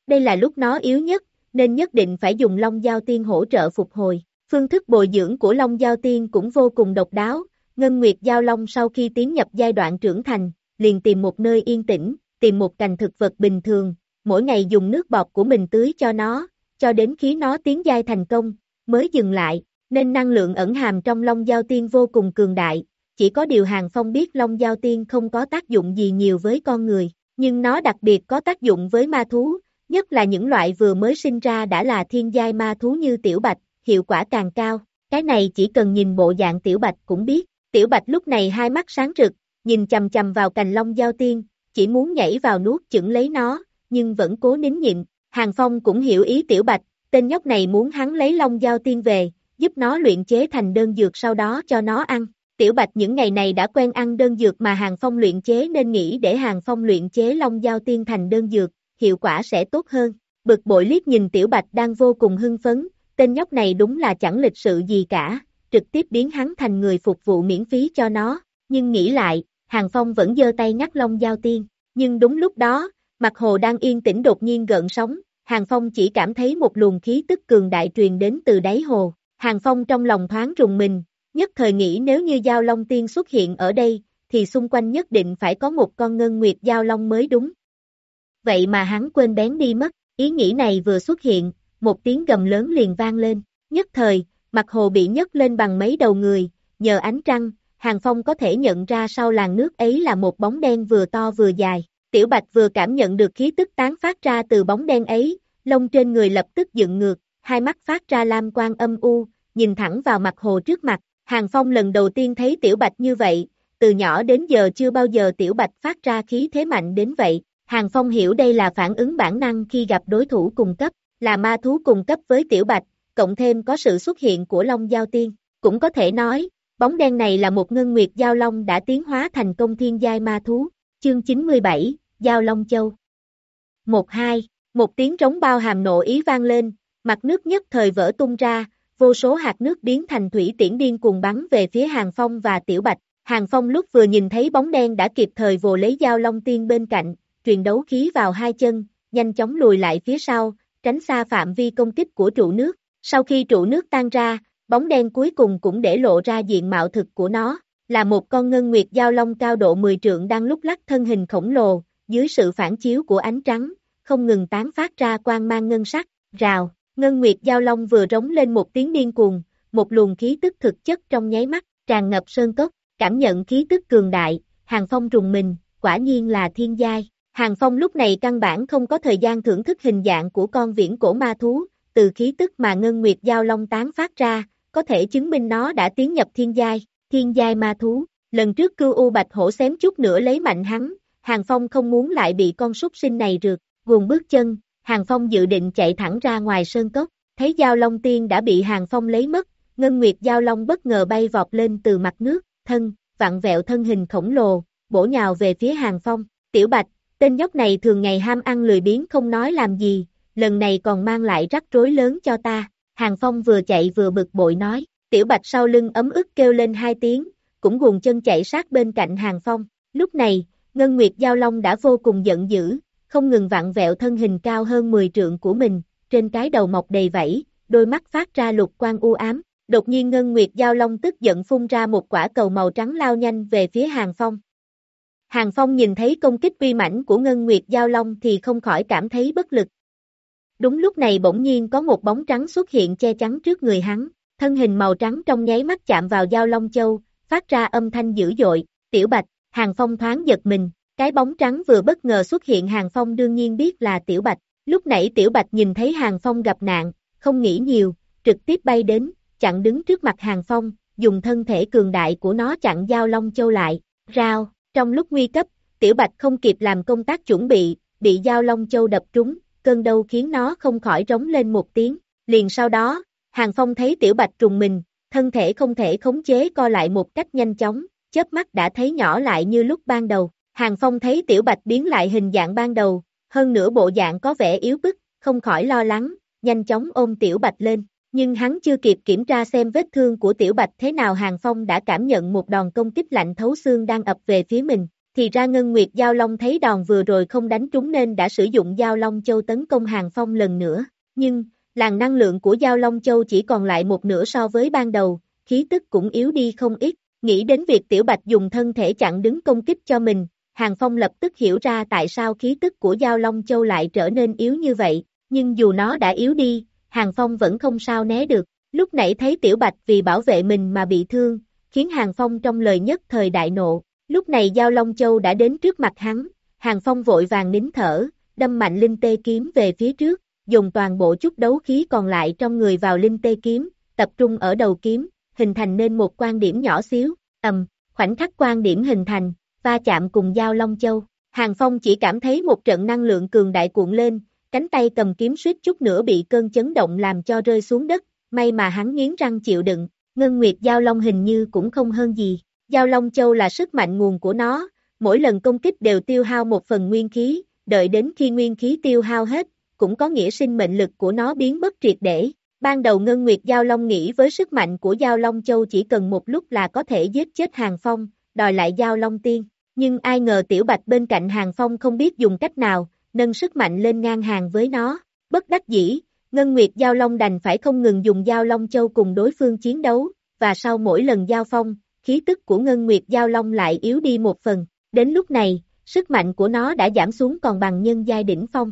[SPEAKER 2] Đây là lúc nó yếu nhất, nên nhất định phải dùng Long Giao Tiên hỗ trợ phục hồi. Phương thức bồi dưỡng của Long Giao Tiên cũng vô cùng độc đáo, Ngân Nguyệt Giao Long sau khi tiến nhập giai đoạn trưởng thành, liền tìm một nơi yên tĩnh, tìm một cành thực vật bình thường, mỗi ngày dùng nước bọt của mình tưới cho nó, cho đến khi nó tiến giai thành công, mới dừng lại, nên năng lượng ẩn hàm trong Long Giao Tiên vô cùng cường đại, chỉ có điều Hàng Phong biết Long Giao Tiên không có tác dụng gì nhiều với con người, nhưng nó đặc biệt có tác dụng với ma thú, nhất là những loại vừa mới sinh ra đã là thiên giai ma thú như Tiểu Bạch, hiệu quả càng cao, cái này chỉ cần nhìn bộ dạng Tiểu Bạch cũng biết, Tiểu Bạch lúc này hai mắt sáng rực, nhìn chầm chầm vào cành Long Giao Tiên, chỉ muốn nhảy vào nuốt chửng lấy nó, nhưng vẫn cố nín nhịn, Hàng Phong cũng hiểu ý Tiểu Bạch, tên nhóc này muốn hắn lấy Long Giao Tiên về, giúp nó luyện chế thành đơn dược sau đó cho nó ăn. Tiểu Bạch những ngày này đã quen ăn đơn dược mà Hàng Phong luyện chế nên nghĩ để Hàng Phong luyện chế Long Giao Tiên thành đơn dược, hiệu quả sẽ tốt hơn. Bực bội liếc nhìn Tiểu Bạch đang vô cùng hưng phấn, tên nhóc này đúng là chẳng lịch sự gì cả, trực tiếp biến hắn thành người phục vụ miễn phí cho nó, nhưng nghĩ lại, Hàng Phong vẫn giơ tay ngắt Long Giao Tiên, nhưng đúng lúc đó, mặt hồ đang yên tĩnh đột nhiên gợn sóng, Hàng Phong chỉ cảm thấy một luồng khí tức cường đại truyền đến từ đáy hồ, Hàng Phong trong lòng thoáng rùng mình, nhất thời nghĩ nếu như Giao Long Tiên xuất hiện ở đây, thì xung quanh nhất định phải có một con ngân nguyệt Giao Long mới đúng. Vậy mà hắn quên bén đi mất, ý nghĩ này vừa xuất hiện, một tiếng gầm lớn liền vang lên, nhất thời, mặt hồ bị nhấc lên bằng mấy đầu người, nhờ ánh trăng, Hàng Phong có thể nhận ra sau làn nước ấy là một bóng đen vừa to vừa dài. Tiểu Bạch vừa cảm nhận được khí tức tán phát ra từ bóng đen ấy, lông trên người lập tức dựng ngược, hai mắt phát ra lam quang âm u, nhìn thẳng vào mặt hồ trước mặt. Hàng Phong lần đầu tiên thấy Tiểu Bạch như vậy, từ nhỏ đến giờ chưa bao giờ Tiểu Bạch phát ra khí thế mạnh đến vậy. Hàng Phong hiểu đây là phản ứng bản năng khi gặp đối thủ cùng cấp, là ma thú cùng cấp với Tiểu Bạch, cộng thêm có sự xuất hiện của Long Giao Tiên. Cũng có thể nói, bóng đen này là một ngân nguyệt Giao Long đã tiến hóa thành công thiên giai ma thú. Chương 97, Giao Long Châu 1-2, một tiếng trống bao hàm nộ ý vang lên, mặt nước nhất thời vỡ tung ra, vô số hạt nước biến thành thủy tiễn điên cuồng bắn về phía Hàng Phong và Tiểu Bạch. Hàng Phong lúc vừa nhìn thấy bóng đen đã kịp thời vồ lấy dao long tiên bên cạnh, truyền đấu khí vào hai chân, nhanh chóng lùi lại phía sau, tránh xa phạm vi công kích của trụ nước. Sau khi trụ nước tan ra, bóng đen cuối cùng cũng để lộ ra diện mạo thực của nó, là một con ngân nguyệt giao long cao độ 10 trượng đang lúc lắc thân hình khổng lồ, dưới sự phản chiếu của ánh trắng, không ngừng tán phát ra quang mang ngân sắc, rào, ngân nguyệt giao long vừa rống lên một tiếng điên cuồng, một luồng khí tức thực chất trong nháy mắt, tràn ngập sơn cốc, cảm nhận khí tức cường đại, hàng phong rùng mình, quả nhiên là thiên giai. Hàng Phong lúc này căn bản không có thời gian thưởng thức hình dạng của con viễn cổ ma thú, từ khí tức mà Ngân Nguyệt Giao Long tán phát ra, có thể chứng minh nó đã tiến nhập thiên giai, thiên giai ma thú. Lần trước cưu U Bạch Hổ xém chút nữa lấy mạnh hắn, Hàng Phong không muốn lại bị con súc sinh này rượt, guồng bước chân, Hàng Phong dự định chạy thẳng ra ngoài sơn cốc, thấy Giao Long Tiên đã bị Hàng Phong lấy mất, Ngân Nguyệt Giao Long bất ngờ bay vọt lên từ mặt nước, thân, vặn vẹo thân hình khổng lồ, bổ nhào về phía Hàng Phong, Tiểu Bạch, tên nhóc này thường ngày ham ăn lười biếng không nói làm gì, lần này còn mang lại rắc rối lớn cho ta, Hàng Phong vừa chạy vừa bực bội nói, Tiểu Bạch sau lưng ấm ức kêu lên hai tiếng, cũng guồng chân chạy sát bên cạnh Hàng Phong, lúc này, Ngân Nguyệt Giao Long đã vô cùng giận dữ, không ngừng vặn vẹo thân hình cao hơn 10 trượng của mình, trên cái đầu mọc đầy vảy, đôi mắt phát ra lục quang u ám, đột nhiên Ngân Nguyệt Giao Long tức giận phun ra một quả cầu màu trắng lao nhanh về phía Hàng Phong. Hàng Phong nhìn thấy công kích uy mãnh của Ngân Nguyệt Giao Long thì không khỏi cảm thấy bất lực. Đúng lúc này bỗng nhiên có một bóng trắng xuất hiện che chắn trước người hắn, thân hình màu trắng trong nháy mắt chạm vào Giao Long Châu, phát ra âm thanh dữ dội, tiểu bạch, Hàng Phong thoáng giật mình, cái bóng trắng vừa bất ngờ xuất hiện Hàng Phong đương nhiên biết là tiểu bạch, lúc nãy tiểu bạch nhìn thấy Hàng Phong gặp nạn, không nghĩ nhiều, trực tiếp bay đến, chặn đứng trước mặt Hàng Phong, dùng thân thể cường đại của nó chặn Giao Long Châu lại, rao. Trong lúc nguy cấp, Tiểu Bạch không kịp làm công tác chuẩn bị, bị Giao Long Châu đập trúng, cơn đau khiến nó không khỏi rống lên một tiếng. Liền sau đó, Hàng Phong thấy Tiểu Bạch trùng mình, thân thể không thể khống chế co lại một cách nhanh chóng, chớp mắt đã thấy nhỏ lại như lúc ban đầu. Hàng Phong thấy Tiểu Bạch biến lại hình dạng ban đầu, hơn nữa bộ dạng có vẻ yếu bức, không khỏi lo lắng, nhanh chóng ôm Tiểu Bạch lên. Nhưng hắn chưa kịp kiểm tra xem vết thương của Tiểu Bạch thế nào Hàng Phong đã cảm nhận một đòn công kích lạnh thấu xương đang ập về phía mình. Thì ra Ngân Nguyệt Giao Long thấy đòn vừa rồi không đánh trúng nên đã sử dụng Giao Long Châu tấn công Hàng Phong lần nữa. Nhưng, làn năng lượng của Giao Long Châu chỉ còn lại một nửa so với ban đầu, khí tức cũng yếu đi không ít. Nghĩ đến việc Tiểu Bạch dùng thân thể chặn đứng công kích cho mình, Hàng Phong lập tức hiểu ra tại sao khí tức của Giao Long Châu lại trở nên yếu như vậy. Nhưng dù nó đã yếu đi, Hàng Phong vẫn không sao né được, lúc nãy thấy Tiểu Bạch vì bảo vệ mình mà bị thương, khiến Hàng Phong trong lời nhất thời đại nộ, lúc này Giao Long Châu đã đến trước mặt hắn, Hàng Phong vội vàng nín thở, đâm mạnh linh tê kiếm về phía trước, dùng toàn bộ chút đấu khí còn lại trong người vào linh tê kiếm, tập trung ở đầu kiếm, hình thành nên một quan điểm nhỏ xíu, ầm, khoảnh khắc quan điểm hình thành, va chạm cùng Giao Long Châu. Hàng Phong chỉ cảm thấy một trận năng lượng cường đại cuộn lên, cánh tay cầm kiếm suýt chút nữa bị cơn chấn động làm cho rơi xuống đất, may mà hắn nghiến răng chịu đựng, Ngân Nguyệt Giao Long hình như cũng không hơn gì. Giao Long Châu là sức mạnh nguồn của nó, mỗi lần công kích đều tiêu hao một phần nguyên khí, đợi đến khi nguyên khí tiêu hao hết, cũng có nghĩa sinh mệnh lực của nó biến mất triệt để. Ban đầu Ngân Nguyệt Giao Long nghĩ với sức mạnh của Giao Long Châu chỉ cần một lúc là có thể giết chết Hàng Phong, đòi lại Giao Long Tiên. Nhưng ai ngờ Tiểu Bạch bên cạnh Hàng Phong không biết dùng cách nào, nâng sức mạnh lên ngang hàng với nó. Bất đắc dĩ, Ngân Nguyệt Giao Long đành phải không ngừng dùng Giao Long Châu cùng đối phương chiến đấu, và sau mỗi lần giao phong, khí tức của Ngân Nguyệt Giao Long lại yếu đi một phần. Đến lúc này, sức mạnh của nó đã giảm xuống còn bằng nhân giai đỉnh phong.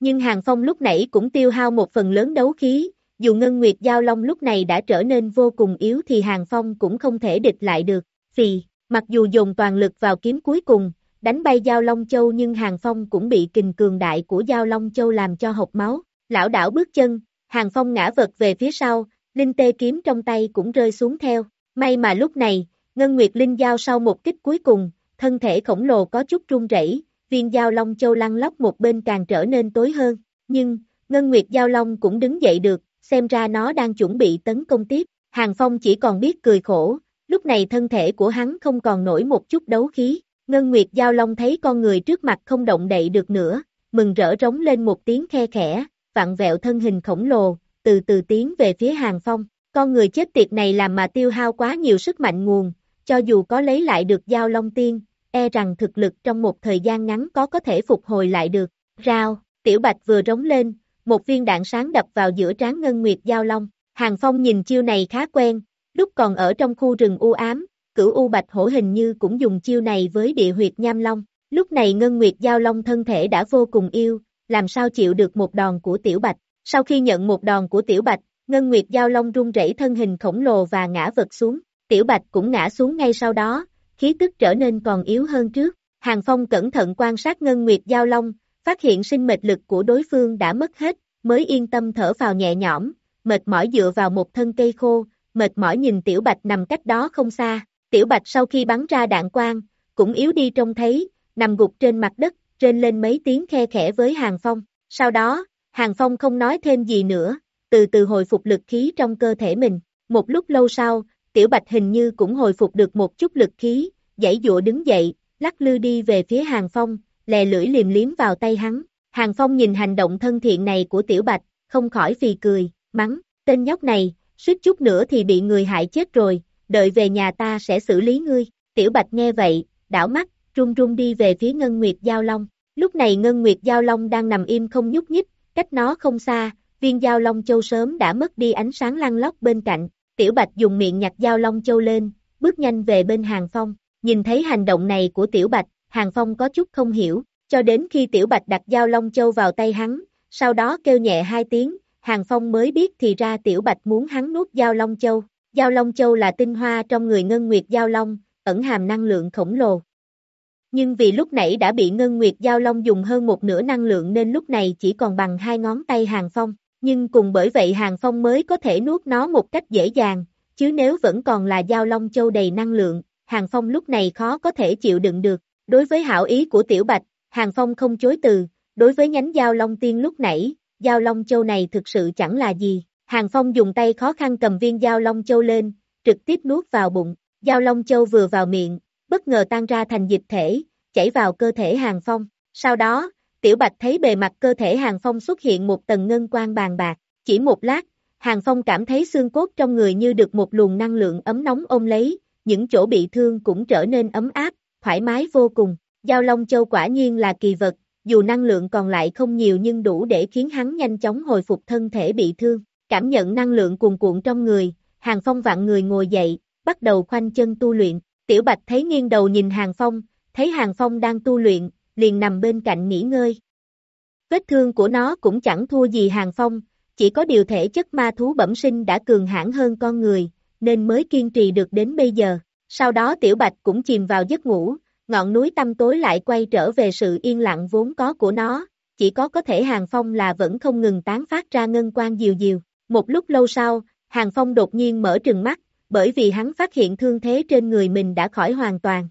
[SPEAKER 2] Nhưng Hàng Phong lúc nãy cũng tiêu hao một phần lớn đấu khí, dù Ngân Nguyệt Giao Long lúc này đã trở nên vô cùng yếu thì Hàng Phong cũng không thể địch lại được, vì, mặc dù dùng toàn lực vào kiếm cuối cùng, đánh bay Giao Long Châu nhưng Hàng Phong cũng bị kình cường đại của Giao Long Châu làm cho hộc máu, lão đảo bước chân, Hàng Phong ngã vật về phía sau, Linh tê kiếm trong tay cũng rơi xuống theo, may mà lúc này, Ngân Nguyệt Linh giao sau một kích cuối cùng, thân thể khổng lồ có chút run rẩy, viên Giao Long Châu lăn lóc một bên càng trở nên tối hơn, nhưng, Ngân Nguyệt Giao Long cũng đứng dậy được, xem ra nó đang chuẩn bị tấn công tiếp, Hàng Phong chỉ còn biết cười khổ, lúc này thân thể của hắn không còn nổi một chút đấu khí, Ngân Nguyệt Giao Long thấy con người trước mặt không động đậy được nữa, mừng rỡ rống lên một tiếng khe khẽ, vặn vẹo thân hình khổng lồ, từ từ tiến về phía hàng phong. Con người chết tiệt này làm mà tiêu hao quá nhiều sức mạnh nguồn, cho dù có lấy lại được Giao Long Tiên, e rằng thực lực trong một thời gian ngắn có có thể phục hồi lại được. Rao, Tiểu Bạch vừa rống lên, một viên đạn sáng đập vào giữa trán Ngân Nguyệt Giao Long. Hàng Phong nhìn chiêu này khá quen, lúc còn ở trong khu rừng u ám, cửu U Bạch Hổ hình như cũng dùng chiêu này với địa huyệt nham long. Lúc này Ngân Nguyệt Giao Long thân thể đã vô cùng yêu, làm sao chịu được một đòn của Tiểu Bạch. Sau khi nhận một đòn của Tiểu Bạch, Ngân Nguyệt Giao Long rung rẩy thân hình khổng lồ và ngã vật xuống. Tiểu Bạch cũng ngã xuống ngay sau đó, khí tức trở nên còn yếu hơn trước. Hàng Phong cẩn thận quan sát Ngân Nguyệt Giao Long, phát hiện sinh mệnh lực của đối phương đã mất hết, mới yên tâm thở vào nhẹ nhõm, mệt mỏi dựa vào một thân cây khô, mệt mỏi nhìn Tiểu Bạch nằm cách đó không xa. Tiểu Bạch sau khi bắn ra đạn quang, cũng yếu đi trông thấy, nằm gục trên mặt đất, trên lên mấy tiếng khe khẽ với Hàng Phong. Sau đó, Hàng Phong không nói thêm gì nữa, từ từ hồi phục lực khí trong cơ thể mình. Một lúc lâu sau, Tiểu Bạch hình như cũng hồi phục được một chút lực khí, dãy dụa đứng dậy, lắc lư đi về phía Hàng Phong, lè lưỡi liềm liếm vào tay hắn. Hàng Phong nhìn hành động thân thiện này của Tiểu Bạch, không khỏi phì cười, mắng, tên nhóc này, suýt chút nữa thì bị người hại chết rồi, đợi về nhà ta sẽ xử lý ngươi. Tiểu Bạch nghe vậy, đảo mắt, run run đi về phía Ngân Nguyệt Giao Long. Lúc này Ngân Nguyệt Giao Long đang nằm im không nhúc nhích, cách nó không xa, viên Giao Long Châu sớm đã mất đi ánh sáng lăn lóc bên cạnh. Tiểu Bạch dùng miệng nhặt Giao Long Châu lên, bước nhanh về bên Hàng Phong. Nhìn thấy hành động này của Tiểu Bạch, Hàng Phong có chút không hiểu, cho đến khi Tiểu Bạch đặt Giao Long Châu vào tay hắn, sau đó kêu nhẹ hai tiếng, Hàng Phong mới biết thì ra Tiểu Bạch muốn hắn nuốt Giao Long Châu. Giao Long Châu là tinh hoa trong người Ngân Nguyệt Giao Long, ẩn hàm năng lượng khổng lồ. Nhưng vì lúc nãy đã bị Ngân Nguyệt Giao Long dùng hơn một nửa năng lượng nên lúc này chỉ còn bằng hai ngón tay Hàng Phong. Nhưng cùng bởi vậy Hàng Phong mới có thể nuốt nó một cách dễ dàng, chứ nếu vẫn còn là Giao Long Châu đầy năng lượng, Hàng Phong lúc này khó có thể chịu đựng được. Đối với hảo ý của Tiểu Bạch, Hàng Phong không chối từ, đối với nhánh Giao Long Tiên lúc nãy, Giao Long Châu này thực sự chẳng là gì. Hàng Phong dùng tay khó khăn cầm viên dao Long Châu lên, trực tiếp nuốt vào bụng. Dao Long Châu vừa vào miệng, bất ngờ tan ra thành dịch thể, chảy vào cơ thể Hàng Phong. Sau đó, Tiểu Bạch thấy bề mặt cơ thể Hàng Phong xuất hiện một tầng ngân quang bàn bạc. Chỉ một lát, Hàng Phong cảm thấy xương cốt trong người như được một luồng năng lượng ấm nóng ôm lấy, những chỗ bị thương cũng trở nên ấm áp, thoải mái vô cùng. Giao Long Châu quả nhiên là kỳ vật, dù năng lượng còn lại không nhiều nhưng đủ để khiến hắn nhanh chóng hồi phục thân thể bị thương. Cảm nhận năng lượng cuồn cuộn trong người, Hàng Phong vạn người ngồi dậy, bắt đầu khoanh chân tu luyện. Tiểu Bạch thấy nghiêng đầu nhìn Hàng Phong, thấy Hàng Phong đang tu luyện, liền nằm bên cạnh nghỉ ngơi. Vết thương của nó cũng chẳng thua gì Hàng Phong, chỉ có điều thể chất ma thú bẩm sinh đã cường hãn hơn con người, nên mới kiên trì được đến bây giờ. Sau đó Tiểu Bạch cũng chìm vào giấc ngủ, ngọn núi tâm tối lại quay trở về sự yên lặng vốn có của nó, chỉ có có thể Hàng Phong là vẫn không ngừng tán phát ra ngân quan diều diều. Một lúc lâu sau, Hàng Phong đột nhiên mở trừng mắt, bởi vì hắn phát hiện thương thế trên người mình đã khỏi hoàn toàn.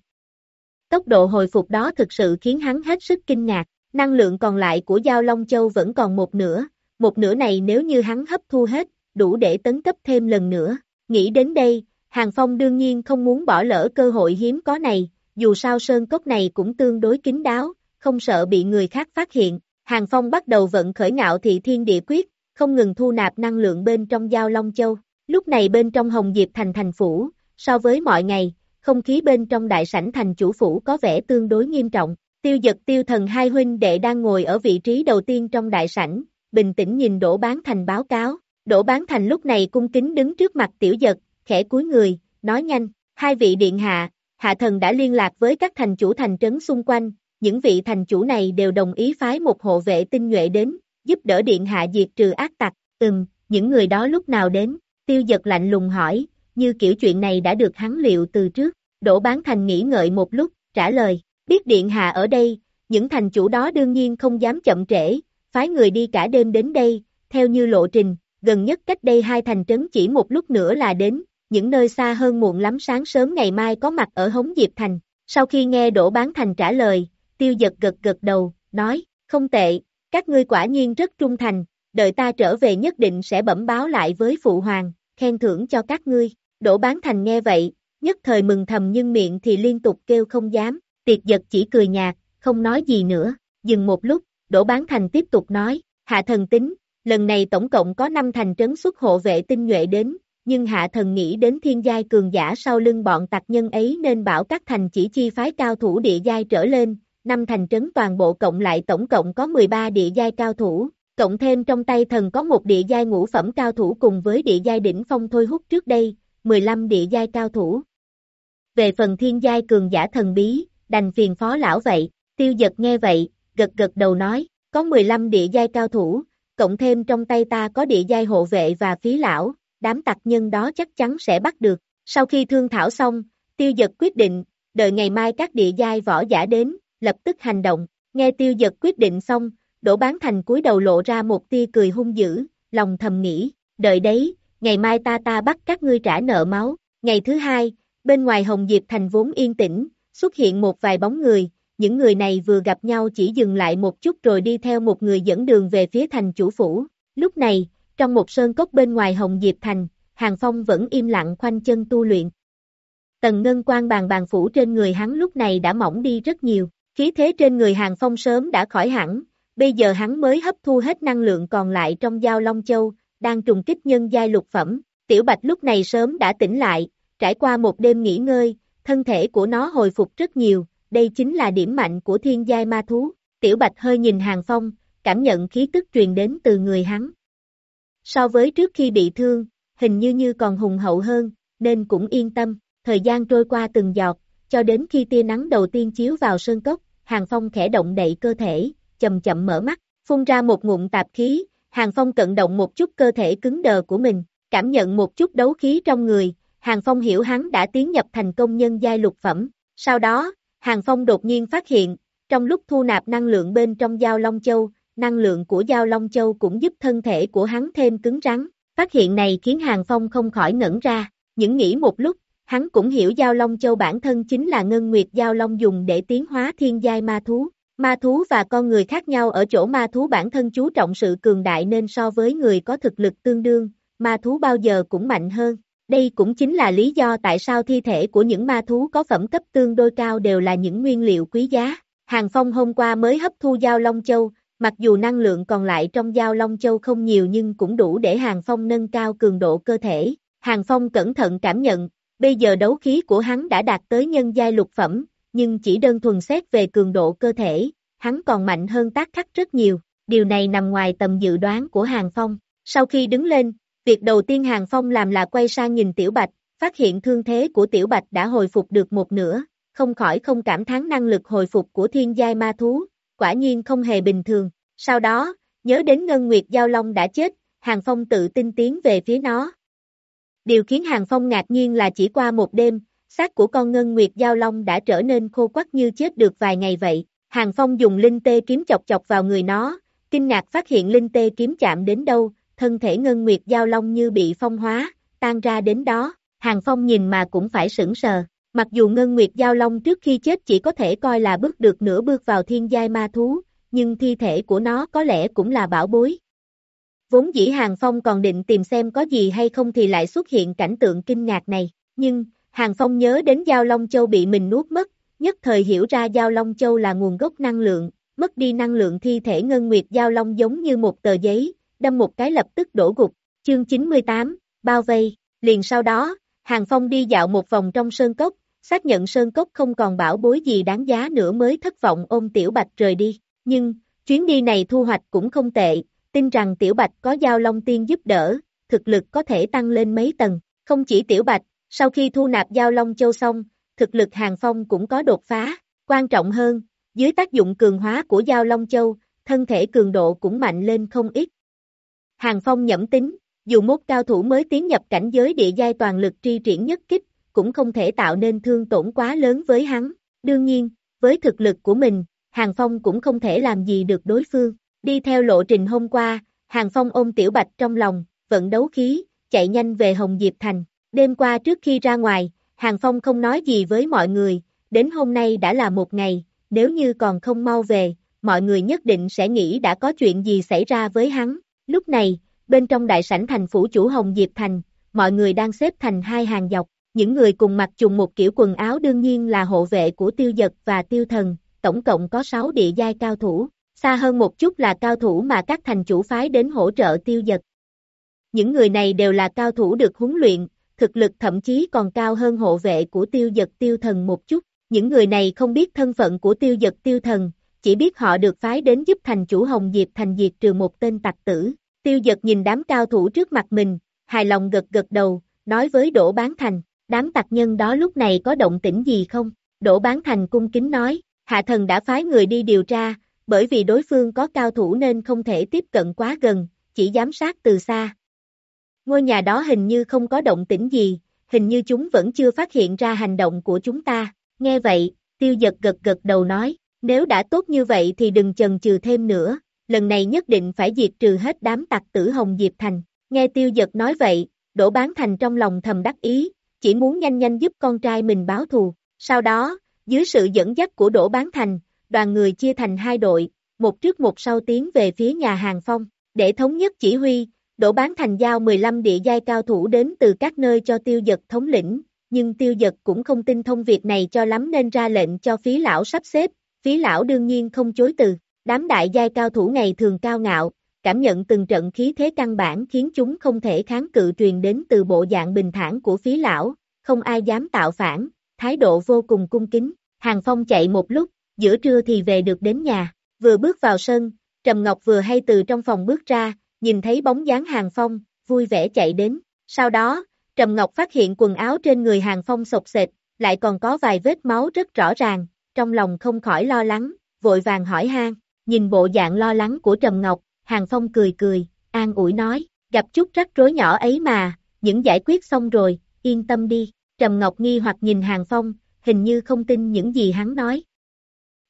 [SPEAKER 2] Tốc độ hồi phục đó thực sự khiến hắn hết sức kinh ngạc, năng lượng còn lại của Giao Long Châu vẫn còn một nửa, một nửa này nếu như hắn hấp thu hết, đủ để tấn cấp thêm lần nữa. Nghĩ đến đây, Hàng Phong đương nhiên không muốn bỏ lỡ cơ hội hiếm có này, dù sao sơn cốc này cũng tương đối kín đáo, không sợ bị người khác phát hiện. Hàng Phong bắt đầu vận khởi ngạo thị thiên địa quyết, không ngừng thu nạp năng lượng bên trong Giao Long Châu. Lúc này bên trong Hồng Diệp thành thành phủ, so với mọi ngày, không khí bên trong đại sảnh thành chủ phủ có vẻ tương đối nghiêm trọng. Tiêu giật tiêu thần hai huynh đệ đang ngồi ở vị trí đầu tiên trong đại sảnh, bình tĩnh nhìn Đỗ Bán Thành báo cáo. Đỗ Bán Thành lúc này cung kính đứng trước mặt tiểu giật, khẽ cúi người, nói nhanh, hai vị điện hạ, hạ thần đã liên lạc với các thành chủ thành trấn xung quanh, những vị thành chủ này đều đồng ý phái một hộ vệ tinh nhuệ đến, giúp đỡ điện hạ diệt trừ ác tặc, ừm, những người đó lúc nào đến, tiêu giật lạnh lùng hỏi, như kiểu chuyện này đã được hắn liệu từ trước, đổ bán thành nghĩ ngợi một lúc, trả lời, biết điện hạ ở đây, những thành chủ đó đương nhiên không dám chậm trễ, phái người đi cả đêm đến đây, theo như lộ trình, gần nhất cách đây hai thành trấn chỉ một lúc nữa là đến, những nơi xa hơn muộn lắm sáng sớm ngày mai có mặt ở Hống Diệp Thành. Sau khi nghe Đỗ Bán Thành trả lời, tiêu giật gật gật đầu, nói, không tệ, các ngươi quả nhiên rất trung thành, đợi ta trở về nhất định sẽ bẩm báo lại với Phụ Hoàng, khen thưởng cho các ngươi. Đỗ Bán Thành nghe vậy, nhất thời mừng thầm nhưng miệng thì liên tục kêu không dám, tiệt giật chỉ cười nhạt, không nói gì nữa, dừng một lúc, Đỗ Bán Thành tiếp tục nói, hạ thần tính, lần này tổng cộng có 5 thành trấn xuất hộ vệ tinh nhuệ đến, nhưng hạ thần nghĩ đến thiên giai cường giả sau lưng bọn tặc nhân ấy nên bảo các thành chỉ chi phái cao thủ địa giai trở lên, năm thành trấn toàn bộ cộng lại tổng cộng có 13 địa giai cao thủ, cộng thêm trong tay thần có một địa giai ngũ phẩm cao thủ cùng với địa giai đỉnh phong thôi hút trước đây, 15 địa giai cao thủ. Về phần thiên giai cường giả thần bí, đành phiền phó lão vậy, Tiêu giật nghe vậy, gật gật đầu nói, có 15 địa giai cao thủ, cộng thêm trong tay ta có địa giai hộ vệ và phí lão, đám tặc nhân đó chắc chắn sẽ bắt được. Sau khi thương thảo xong, tiêu giật quyết định, đợi ngày mai các địa giai võ giả đến, lập tức hành động. Nghe tiêu giật quyết định xong, đổ bán thành cúi đầu lộ ra một tia cười hung dữ, lòng thầm nghĩ, đợi đấy, ngày mai ta ta bắt các ngươi trả nợ máu. Ngày thứ hai, bên ngoài Hồng Diệp thành vốn yên tĩnh, xuất hiện một vài bóng người, những người này vừa gặp nhau chỉ dừng lại một chút rồi đi theo một người dẫn đường về phía thành chủ phủ. Lúc này, trong một sơn cốc bên ngoài Hồng Diệp Thành, Hàng Phong vẫn im lặng khoanh chân tu luyện. Tần ngân quan bàn bàn phủ trên người hắn lúc này đã mỏng đi rất nhiều, khí thế trên người Hàng Phong sớm đã khỏi hẳn, bây giờ hắn mới hấp thu hết năng lượng còn lại trong giao Long Châu, đang trùng kích nhân giai lục phẩm. Tiểu Bạch lúc này sớm đã tỉnh lại, trải qua một đêm nghỉ ngơi, thân thể của nó hồi phục rất nhiều, đây chính là điểm mạnh của thiên giai ma thú. Tiểu Bạch hơi nhìn Hàng Phong, cảm nhận khí tức truyền đến từ người hắn. So với trước khi bị thương, hình như như còn hùng hậu hơn, nên cũng yên tâm, thời gian trôi qua từng giọt, cho đến khi tia nắng đầu tiên chiếu vào sơn cốc, Hàng Phong khẽ động đậy cơ thể, chậm chậm mở mắt, phun ra một ngụm tạp khí, Hàng Phong cận động một chút cơ thể cứng đờ của mình, cảm nhận một chút đấu khí trong người, Hàng Phong hiểu hắn đã tiến nhập thành công nhân giai lục phẩm. Sau đó, Hàng Phong đột nhiên phát hiện, trong lúc thu nạp năng lượng bên trong Giao Long Châu, năng lượng của Giao Long Châu cũng giúp thân thể của hắn thêm cứng rắn. Phát hiện này khiến Hàng Phong không khỏi ngẩn ra, những nghĩ một lúc, hắn cũng hiểu Giao Long Châu bản thân chính là ngân nguyệt Giao Long dùng để tiến hóa thiên giai ma thú. Ma thú và con người khác nhau ở chỗ ma thú bản thân chú trọng sự cường đại nên so với người có thực lực tương đương, ma thú bao giờ cũng mạnh hơn. Đây cũng chính là lý do tại sao thi thể của những ma thú có phẩm cấp tương đôi cao đều là những nguyên liệu quý giá. Hàng Phong hôm qua mới hấp thu Giao Long Châu, mặc dù năng lượng còn lại trong Giao Long Châu không nhiều nhưng cũng đủ để Hàng Phong nâng cao cường độ cơ thể. Hàng Phong cẩn thận cảm nhận, bây giờ đấu khí của hắn đã đạt tới nhân giai lục phẩm, nhưng chỉ đơn thuần xét về cường độ cơ thể, hắn còn mạnh hơn tác khắc rất nhiều. Điều này nằm ngoài tầm dự đoán của Hàng Phong. Sau khi đứng lên, Việc đầu tiên Hàng Phong làm là quay sang nhìn Tiểu Bạch, phát hiện thương thế của Tiểu Bạch đã hồi phục được một nửa, không khỏi không cảm thán năng lực hồi phục của thiên giai ma thú, quả nhiên không hề bình thường. Sau đó, nhớ đến Ngân Nguyệt Giao Long đã chết, Hàng Phong tự tin tiến về phía nó. Điều khiến Hàng Phong ngạc nhiên là chỉ qua một đêm, xác của con Ngân Nguyệt Giao Long đã trở nên khô quắc như chết được vài ngày vậy. Hàng Phong dùng linh tê kiếm chọc chọc vào người nó, kinh ngạc phát hiện linh tê kiếm chạm đến đâu, thân thể ngân nguyệt giao long như bị phong hóa, tan ra đến đó, Hàng Phong nhìn mà cũng phải sững sờ. Mặc dù Ngân Nguyệt Giao Long trước khi chết chỉ có thể coi là bước được nửa bước vào thiên giai ma thú, nhưng thi thể của nó có lẽ cũng là bảo bối. Vốn dĩ Hàng Phong còn định tìm xem có gì hay không thì lại xuất hiện cảnh tượng kinh ngạc này, nhưng, Hàng Phong nhớ đến Giao Long Châu bị mình nuốt mất, nhất thời hiểu ra Giao Long Châu là nguồn gốc năng lượng, mất đi năng lượng thi thể Ngân Nguyệt Giao Long giống như một tờ giấy, đâm một cái lập tức đổ gục, chương 98, bao vây, liền sau đó, Hàng Phong đi dạo một vòng trong sơn cốc, xác nhận sơn cốc không còn bảo bối gì đáng giá nữa mới thất vọng ôm Tiểu Bạch rời đi, nhưng, chuyến đi này thu hoạch cũng không tệ, tin rằng Tiểu Bạch có giao long tiên giúp đỡ, thực lực có thể tăng lên mấy tầng, không chỉ Tiểu Bạch, sau khi thu nạp giao long châu xong, thực lực Hàng Phong cũng có đột phá, quan trọng hơn, dưới tác dụng cường hóa của giao long châu, thân thể cường độ cũng mạnh lên không ít, Hàng Phong nhẩm tính, dù mốt cao thủ mới tiến nhập cảnh giới địa giai toàn lực tri triển nhất kích, cũng không thể tạo nên thương tổn quá lớn với hắn. Đương nhiên, với thực lực của mình, Hàng Phong cũng không thể làm gì được đối phương. Đi theo lộ trình hôm qua, Hàng Phong ôm Tiểu Bạch trong lòng, vận đấu khí, chạy nhanh về Hồng Diệp Thành. Đêm qua trước khi ra ngoài, Hàng Phong không nói gì với mọi người, đến hôm nay đã là một ngày, nếu như còn không mau về, mọi người nhất định sẽ nghĩ đã có chuyện gì xảy ra với hắn. Lúc này, bên trong đại sảnh thành phủ chủ Hồng Diệp Thành, mọi người đang xếp thành hai hàng dọc, những người cùng mặc trùng một kiểu quần áo đương nhiên là hộ vệ của tiêu giật và tiêu thần, tổng cộng có 6 địa giai cao thủ, xa hơn một chút là cao thủ mà các thành chủ phái đến hỗ trợ tiêu giật. Những người này đều là cao thủ được huấn luyện, thực lực thậm chí còn cao hơn hộ vệ của tiêu giật tiêu thần một chút. Những người này không biết thân phận của tiêu giật tiêu thần, chỉ biết họ được phái đến giúp thành chủ Hồng Diệp thành diệt trừ một tên tặc tử. Tiêu giật nhìn đám cao thủ trước mặt mình, hài lòng gật gật đầu, nói với Đỗ Bán Thành, đám tặc nhân đó lúc này có động tĩnh gì không? Đỗ Bán Thành cung kính nói, Hạ thần đã phái người đi điều tra, bởi vì đối phương có cao thủ nên không thể tiếp cận quá gần, chỉ giám sát từ xa. Ngôi nhà đó hình như không có động tĩnh gì, hình như chúng vẫn chưa phát hiện ra hành động của chúng ta. Nghe vậy, tiêu giật gật gật đầu nói, nếu đã tốt như vậy thì đừng chần chừ thêm nữa, lần này nhất định phải diệt trừ hết đám tặc tử Hồng Diệp Thành. Nghe tiêu giật nói vậy, đổ Bán Thành trong lòng thầm đắc ý, chỉ muốn nhanh nhanh giúp con trai mình báo thù. Sau đó, dưới sự dẫn dắt của đổ Bán Thành, đoàn người chia thành hai đội, một trước một sau tiến về phía nhà hàng phong, để thống nhất chỉ huy, đổ Bán Thành giao 15 địa giai cao thủ đến từ các nơi cho tiêu giật thống lĩnh, nhưng tiêu giật cũng không tin thông việc này cho lắm nên ra lệnh cho phí lão sắp xếp, phí lão đương nhiên không chối từ, đám đại giai cao thủ ngày thường cao ngạo, cảm nhận từng trận khí thế căn bản khiến chúng không thể kháng cự truyền đến từ bộ dạng bình thản của phí lão, không ai dám tạo phản, thái độ vô cùng cung kính, hàng phong chạy một lúc, giữa trưa thì về được đến nhà, vừa bước vào sân, Trầm Ngọc vừa hay từ trong phòng bước ra, nhìn thấy bóng dáng hàng phong, vui vẻ chạy đến, sau đó, Trầm Ngọc phát hiện quần áo trên người hàng phong sột sệt, lại còn có vài vết máu rất rõ ràng, trong lòng không khỏi lo lắng, vội vàng hỏi han, nhìn bộ dạng lo lắng của Trầm Ngọc, hàng phong cười cười, an ủi nói, gặp chút rắc rối nhỏ ấy mà, những giải quyết xong rồi, yên tâm đi, Trầm Ngọc nghi hoặc nhìn hàng phong, hình như không tin những gì hắn nói.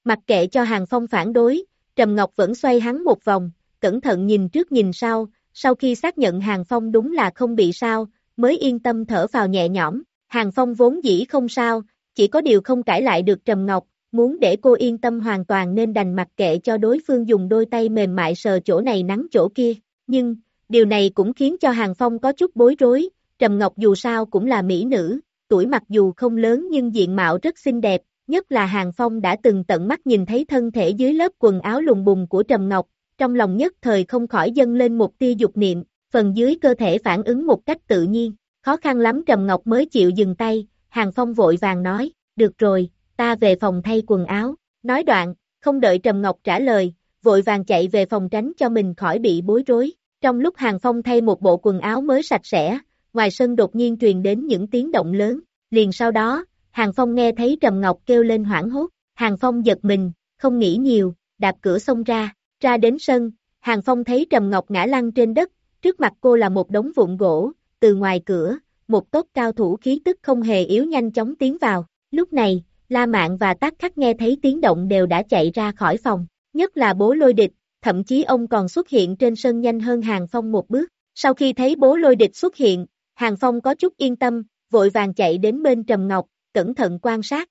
[SPEAKER 2] Mặc kệ cho hàng phong phản đối, Trầm Ngọc vẫn xoay hắn một vòng, cẩn thận nhìn trước nhìn sau, sau khi xác nhận hàng phong đúng là không bị sao, mới yên tâm thở vào nhẹ nhõm, hàng phong vốn dĩ không sao, chỉ có điều không cãi lại được Trầm Ngọc, muốn để cô yên tâm hoàn toàn nên đành mặc kệ cho đối phương dùng đôi tay mềm mại sờ chỗ này nắng chỗ kia, nhưng, điều này cũng khiến cho hàng phong có chút bối rối, Trầm Ngọc dù sao cũng là mỹ nữ, tuổi mặc dù không lớn nhưng diện mạo rất xinh đẹp, nhất là Hàng Phong đã từng tận mắt nhìn thấy thân thể dưới lớp quần áo lùng bùng của Trầm Ngọc, trong lòng nhất thời không khỏi dâng lên một tia dục niệm, phần dưới cơ thể phản ứng một cách tự nhiên, khó khăn lắm Trầm Ngọc mới chịu dừng tay, Hàng Phong vội vàng nói, được rồi, ta về phòng thay quần áo, nói đoạn, không đợi Trầm Ngọc trả lời, vội vàng chạy về phòng tránh cho mình khỏi bị bối rối, trong lúc Hàng Phong thay một bộ quần áo mới sạch sẽ, ngoài sân đột nhiên truyền đến những tiếng động lớn, liền sau đó, Hàng Phong nghe thấy Trầm Ngọc kêu lên hoảng hốt, Hàng Phong giật mình, không nghĩ nhiều, đạp cửa xông ra, ra đến sân, Hàng Phong thấy Trầm Ngọc ngã lăn trên đất, trước mặt cô là một đống vụn gỗ, từ ngoài cửa, một tốt cao thủ khí tức không hề yếu nhanh chóng tiến vào, lúc này, La Mạn và Tác Khắc nghe thấy tiếng động đều đã chạy ra khỏi phòng, nhất là bố lôi địch, thậm chí ông còn xuất hiện trên sân nhanh hơn Hàng Phong một bước, sau khi thấy bố lôi địch xuất hiện, Hàng Phong có chút yên tâm, vội vàng chạy đến bên Trầm Ngọc, cẩn thận quan sát.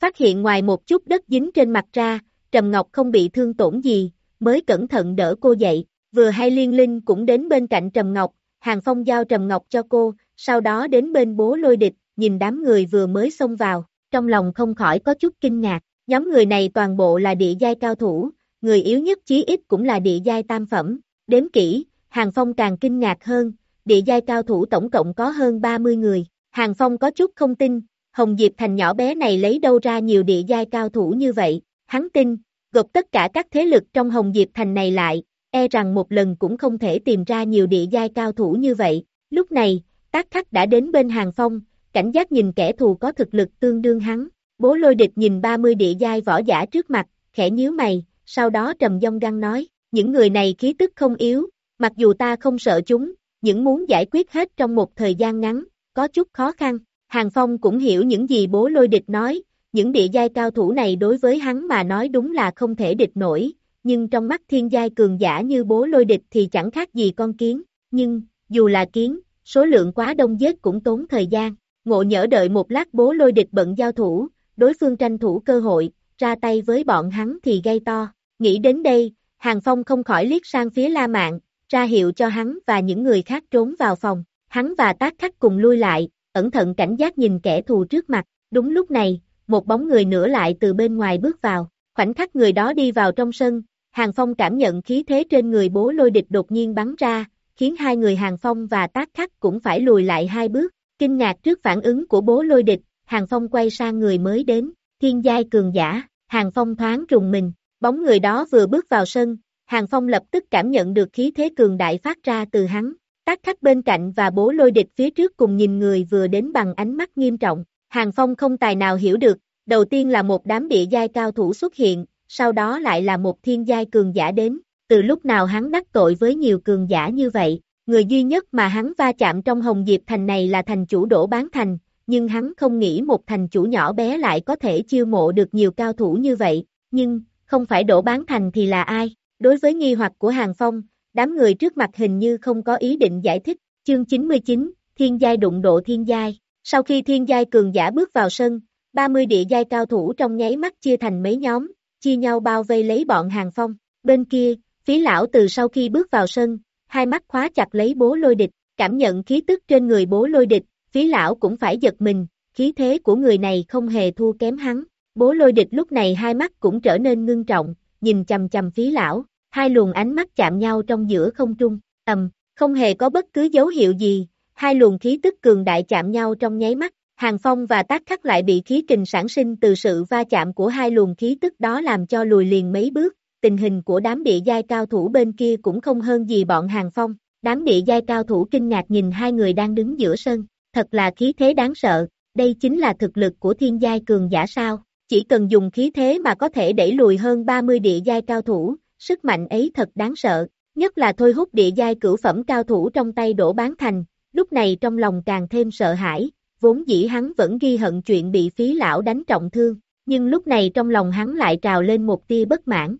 [SPEAKER 2] Phát hiện ngoài một chút đất dính trên mặt ra, Trầm Ngọc không bị thương tổn gì, mới cẩn thận đỡ cô dậy, vừa hay liên linh cũng đến bên cạnh Trầm Ngọc, Hàng Phong giao Trầm Ngọc cho cô, sau đó đến bên bố lôi địch, nhìn đám người vừa mới xông vào, trong lòng không khỏi có chút kinh ngạc, nhóm người này toàn bộ là địa giai cao thủ, người yếu nhất chí ít cũng là địa giai tam phẩm, đếm kỹ, Hàng Phong càng kinh ngạc hơn, địa giai cao thủ tổng cộng có hơn 30 người, Hàng Phong có chút không tin, Hồng Diệp Thành nhỏ bé này lấy đâu ra nhiều địa giai cao thủ như vậy, hắn tin, gộp tất cả các thế lực trong Hồng Diệp Thành này lại, e rằng một lần cũng không thể tìm ra nhiều địa giai cao thủ như vậy. Lúc này, tác khắc đã đến bên hàng phong, cảnh giác nhìn kẻ thù có thực lực tương đương hắn. Bố lôi địch nhìn 30 địa giai võ giả trước mặt, khẽ nhíu mày, sau đó trầm dông găng nói, những người này khí tức không yếu, mặc dù ta không sợ chúng, những muốn giải quyết hết trong một thời gian ngắn, có chút khó khăn. Hàng Phong cũng hiểu những gì bố lôi địch nói, những địa giai cao thủ này đối với hắn mà nói đúng là không thể địch nổi, nhưng trong mắt thiên giai cường giả như bố lôi địch thì chẳng khác gì con kiến, nhưng, dù là kiến, số lượng quá đông giết cũng tốn thời gian, ngộ nhỡ đợi một lát bố lôi địch bận giao thủ, đối phương tranh thủ cơ hội, ra tay với bọn hắn thì gây to, nghĩ đến đây, Hàng Phong không khỏi liếc sang phía La Mạn, ra hiệu cho hắn và những người khác trốn vào phòng, hắn và tác khắc cùng lui lại, ẩn thận cảnh giác nhìn kẻ thù trước mặt, đúng lúc này, một bóng người nữa lại từ bên ngoài bước vào, khoảnh khắc người đó đi vào trong sân, Hàng Phong cảm nhận khí thế trên người bố lôi địch đột nhiên bắn ra, khiến hai người Hàng Phong và tác khắc cũng phải lùi lại hai bước, kinh ngạc trước phản ứng của bố lôi địch, Hàng Phong quay sang người mới đến, thiên giai cường giả, Hàng Phong thoáng rùng mình, bóng người đó vừa bước vào sân, Hàng Phong lập tức cảm nhận được khí thế cường đại phát ra từ hắn, tác khách bên cạnh và bố lôi địch phía trước cùng nhìn người vừa đến bằng ánh mắt nghiêm trọng, Hàng Phong không tài nào hiểu được, đầu tiên là một đám địa giai cao thủ xuất hiện, sau đó lại là một thiên giai cường giả đến, từ lúc nào hắn đắc tội với nhiều cường giả như vậy, người duy nhất mà hắn va chạm trong Hồng Diệp Thành này là thành chủ đổ bán thành, nhưng hắn không nghĩ một thành chủ nhỏ bé lại có thể chiêu mộ được nhiều cao thủ như vậy, nhưng, không phải đổ bán thành thì là ai? Đối với nghi hoặc của Hàng Phong, đám người trước mặt hình như không có ý định giải thích, chương 99, thiên giai đụng độ thiên giai, sau khi thiên giai cường giả bước vào sân, 30 địa giai cao thủ trong nháy mắt chia thành mấy nhóm, chia nhau bao vây lấy bọn Hàng Phong, bên kia, phí lão từ sau khi bước vào sân, hai mắt khóa chặt lấy bố lôi địch, cảm nhận khí tức trên người bố lôi địch, phí lão cũng phải giật mình, khí thế của người này không hề thua kém hắn. Bố lôi địch lúc này hai mắt cũng trở nên ngưng trọng, nhìn chầm chầm phí lão, hai luồng ánh mắt chạm nhau trong giữa không trung, ầm, không hề có bất cứ dấu hiệu gì, hai luồng khí tức cường đại chạm nhau trong nháy mắt, Hàng Phong và Tác Khắc lại bị khí kình sản sinh từ sự va chạm của hai luồng khí tức đó làm cho lùi liền mấy bước, tình hình của đám địa giai cao thủ bên kia cũng không hơn gì bọn Hàng Phong, đám địa giai cao thủ kinh ngạc nhìn hai người đang đứng giữa sân, thật là khí thế đáng sợ, đây chính là thực lực của thiên giai cường giả sao, chỉ cần dùng khí thế mà có thể đẩy lùi hơn 30 địa giai cao thủ, sức mạnh ấy thật đáng sợ, nhất là thôi hút địa giai cửu phẩm cao thủ trong tay đổ bán thành, lúc này trong lòng càng thêm sợ hãi, vốn dĩ hắn vẫn ghi hận chuyện bị phí lão đánh trọng thương, nhưng lúc này trong lòng hắn lại trào lên một tia bất mãn.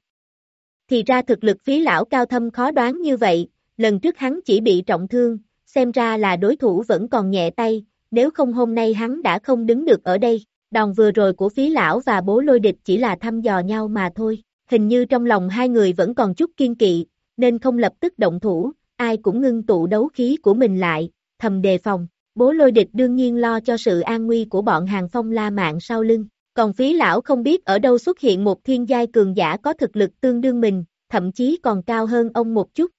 [SPEAKER 2] Thì ra thực lực phí lão cao thâm khó đoán như vậy, lần trước hắn chỉ bị trọng thương, xem ra là đối thủ vẫn còn nhẹ tay, nếu không hôm nay hắn đã không đứng được ở đây, đòn vừa rồi của phí lão và bố lôi địch chỉ là thăm dò nhau mà thôi, hình như trong lòng hai người vẫn còn chút kiên kỵ, nên không lập tức động thủ, ai cũng ngưng tụ đấu khí của mình lại, thầm đề phòng, bố lôi địch đương nhiên lo cho sự an nguy của bọn hàng phong la mạng sau lưng, còn phí lão không biết ở đâu xuất hiện một thiên giai cường giả có thực lực tương đương mình, thậm chí còn cao hơn ông một chút.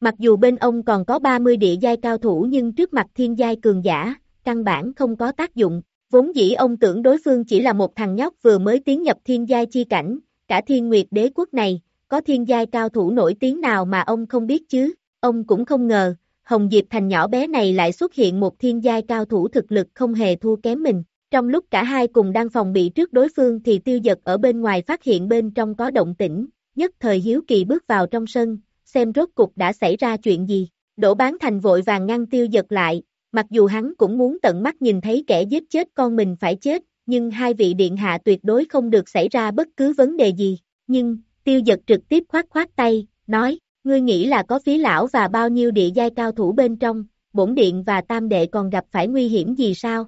[SPEAKER 2] Mặc dù bên ông còn có 30 địa giai cao thủ nhưng trước mặt thiên giai cường giả, căn bản không có tác dụng, vốn dĩ ông tưởng đối phương chỉ là một thằng nhóc vừa mới tiến nhập thiên giai chi cảnh, cả thiên nguyệt đế quốc này, có thiên giai cao thủ nổi tiếng nào mà ông không biết chứ, ông cũng không ngờ, Hồng Diệp Thành nhỏ bé này lại xuất hiện một thiên giai cao thủ thực lực không hề thua kém mình. Trong lúc cả hai cùng đang phòng bị trước đối phương thì tiêu giật ở bên ngoài phát hiện bên trong có động tĩnh, nhất thời hiếu kỳ bước vào trong sân, xem rốt cục đã xảy ra chuyện gì. Đỗ bán thành vội vàng ngăn tiêu giật lại, mặc dù hắn cũng muốn tận mắt nhìn thấy kẻ giết chết con mình phải chết, nhưng hai vị điện hạ tuyệt đối không được xảy ra bất cứ vấn đề gì. Nhưng, tiêu giật trực tiếp khoát khoát tay, nói, ngươi nghĩ là có phí lão và bao nhiêu địa giai cao thủ bên trong, bổn điện và tam đệ còn gặp phải nguy hiểm gì sao?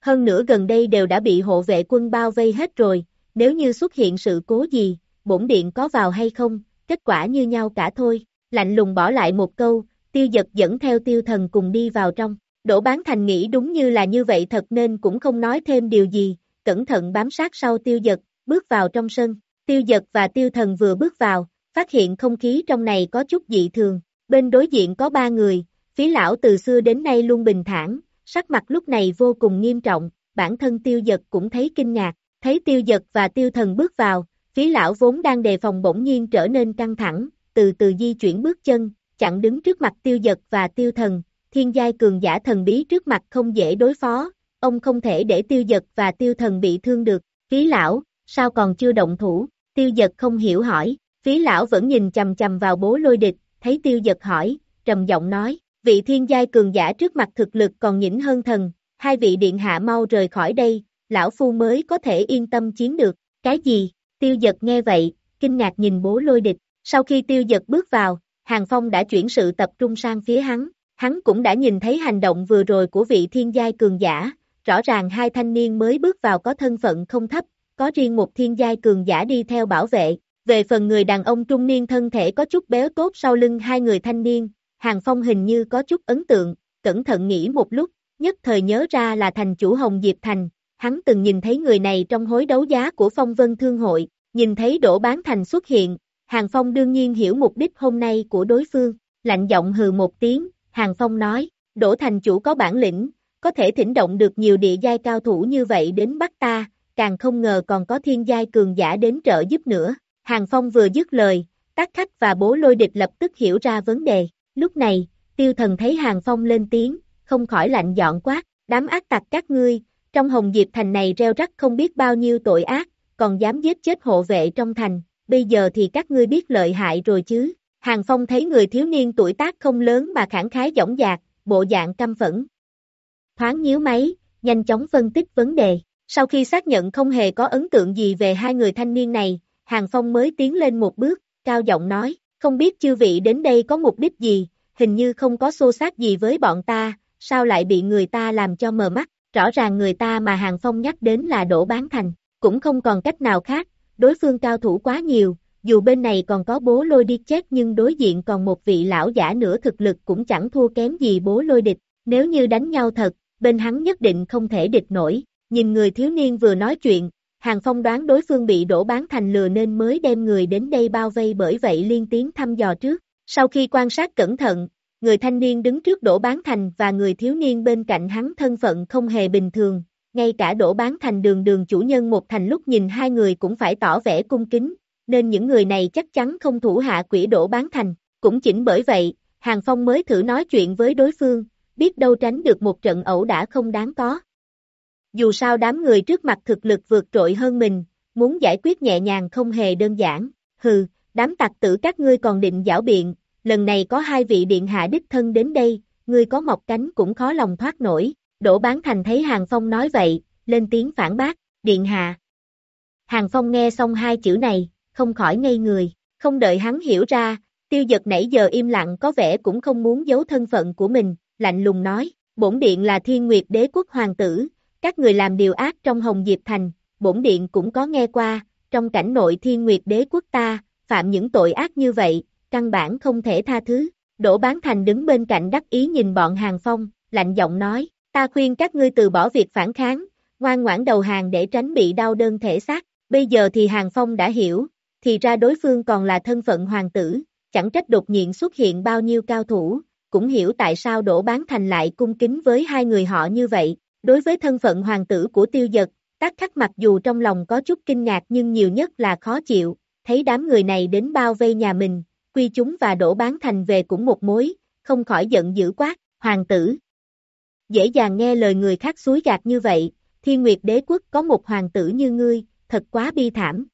[SPEAKER 2] Hơn nữa gần đây đều đã bị hộ vệ quân bao vây hết rồi, nếu như xuất hiện sự cố gì, bổn điện có vào hay không, kết quả như nhau cả thôi, lạnh lùng bỏ lại một câu, tiêu giật dẫn theo tiêu thần cùng đi vào trong, đổ bán thành nghĩ đúng như là như vậy thật nên cũng không nói thêm điều gì, cẩn thận bám sát sau tiêu giật, bước vào trong sân, tiêu giật và tiêu thần vừa bước vào, phát hiện không khí trong này có chút dị thường, bên đối diện có ba người, phí lão từ xưa đến nay luôn bình thản, sắc mặt lúc này vô cùng nghiêm trọng, bản thân tiêu giật cũng thấy kinh ngạc, thấy tiêu giật và tiêu thần bước vào, phí lão vốn đang đề phòng bỗng nhiên trở nên căng thẳng, từ từ di chuyển bước chân, chặn đứng trước mặt tiêu giật và tiêu thần, thiên giai cường giả thần bí trước mặt không dễ đối phó, ông không thể để tiêu giật và tiêu thần bị thương được, phí lão, sao còn chưa động thủ, tiêu giật không hiểu hỏi, phí lão vẫn nhìn chầm chầm vào bố lôi địch, thấy tiêu giật hỏi, trầm giọng nói, vị thiên giai cường giả trước mặt thực lực còn nhỉnh hơn thần, hai vị điện hạ mau rời khỏi đây, lão phu mới có thể yên tâm chiến được, cái gì, tiêu giật nghe vậy, kinh ngạc nhìn bố lôi địch, sau khi tiêu giật bước vào, Hàng Phong đã chuyển sự tập trung sang phía hắn, hắn cũng đã nhìn thấy hành động vừa rồi của vị thiên giai cường giả, rõ ràng hai thanh niên mới bước vào có thân phận không thấp, có riêng một thiên giai cường giả đi theo bảo vệ, về phần người đàn ông trung niên thân thể có chút béo tốt sau lưng hai người thanh niên, Hàng Phong hình như có chút ấn tượng, cẩn thận nghĩ một lúc, nhất thời nhớ ra là thành chủ Hồng Diệp Thành, hắn từng nhìn thấy người này trong hối đấu giá của Phong Vân Thương Hội, nhìn thấy đổ bán thành xuất hiện, Hàng Phong đương nhiên hiểu mục đích hôm nay của đối phương, lạnh giọng hừ một tiếng, Hàng Phong nói, đổ thành chủ có bản lĩnh, có thể thỉnh động được nhiều địa giai cao thủ như vậy đến bắt ta, càng không ngờ còn có thiên giai cường giả đến trợ giúp nữa. Hàng Phong vừa dứt lời, tác khách và bố lôi địch lập tức hiểu ra vấn đề. Lúc này, tiêu thần thấy Hàng Phong lên tiếng, không khỏi lạnh dọn quát, đám ác tặc các ngươi, trong Hồng Diệp Thành này reo rắc không biết bao nhiêu tội ác, còn dám giết chết hộ vệ trong thành, bây giờ thì các ngươi biết lợi hại rồi chứ. Hàng Phong thấy người thiếu niên tuổi tác không lớn mà khẳng khái dõng dạc, bộ dạng căm phẫn. Thoáng nhíu máy, nhanh chóng phân tích vấn đề. Sau khi xác nhận không hề có ấn tượng gì về hai người thanh niên này, Hàng Phong mới tiến lên một bước, cao giọng nói, không biết chư vị đến đây có mục đích gì, hình như không có xô xát gì với bọn ta, sao lại bị người ta làm cho mờ mắt, rõ ràng người ta mà Hàng Phong nhắc đến là Đỗ Bán Thành, cũng không còn cách nào khác, đối phương cao thủ quá nhiều, dù bên này còn có bố lôi đi chết nhưng đối diện còn một vị lão giả nữa thực lực cũng chẳng thua kém gì bố lôi địch, nếu như đánh nhau thật, bên hắn nhất định không thể địch nổi, nhìn người thiếu niên vừa nói chuyện, Hàng Phong đoán đối phương bị đổ bán thành lừa nên mới đem người đến đây bao vây bởi vậy liên tiếng thăm dò trước, sau khi quan sát cẩn thận, người thanh niên đứng trước đổ bán thành và người thiếu niên bên cạnh hắn thân phận không hề bình thường, ngay cả đổ bán thành đường đường chủ nhân một thành lúc nhìn hai người cũng phải tỏ vẻ cung kính, nên những người này chắc chắn không thủ hạ quỷ đổ bán thành, cũng chỉnh bởi vậy, Hàng Phong mới thử nói chuyện với đối phương, biết đâu tránh được một trận ẩu đã không đáng có. Dù sao đám người trước mặt thực lực vượt trội hơn mình, muốn giải quyết nhẹ nhàng không hề đơn giản, hừ, đám tặc tử các ngươi còn định giảo biện, lần này có hai vị điện hạ đích thân đến đây, ngươi có mọc cánh cũng khó lòng thoát nổi, đổ bán thành thấy Hàng Phong nói vậy, lên tiếng phản bác, điện hạ. Hàng Phong nghe xong hai chữ này, không khỏi ngây người, không đợi hắn hiểu ra, tiêu giật nãy giờ im lặng có vẻ cũng không muốn giấu thân phận của mình, lạnh lùng nói, bổn điện là thiên nguyệt đế quốc hoàng tử, các người làm điều ác trong Hồng Diệp Thành, bổn điện cũng có nghe qua, trong cảnh nội thiên nguyệt đế quốc ta, phạm những tội ác như vậy, căn bản không thể tha thứ. Đỗ Bán Thành đứng bên cạnh đắc ý nhìn bọn Hàng Phong, lạnh giọng nói, ta khuyên các ngươi từ bỏ việc phản kháng, ngoan ngoãn đầu hàng để tránh bị đau đơn thể xác. Bây giờ thì Hàng Phong đã hiểu, thì ra đối phương còn là thân phận hoàng tử, chẳng trách đột nhiên xuất hiện bao nhiêu cao thủ, cũng hiểu tại sao Đỗ Bán Thành lại cung kính với hai người họ như vậy. Đối với thân phận hoàng tử của tiêu giật, tác khắc mặc dù trong lòng có chút kinh ngạc nhưng nhiều nhất là khó chịu, thấy đám người này đến bao vây nhà mình, quy chúng và Đỗ Bán Thành về cũng một mối, không khỏi giận dữ quát, hoàng tử. Dễ dàng nghe lời người khác suối gạt như vậy, thiên nguyệt đế quốc có một hoàng tử như ngươi, thật quá bi thảm.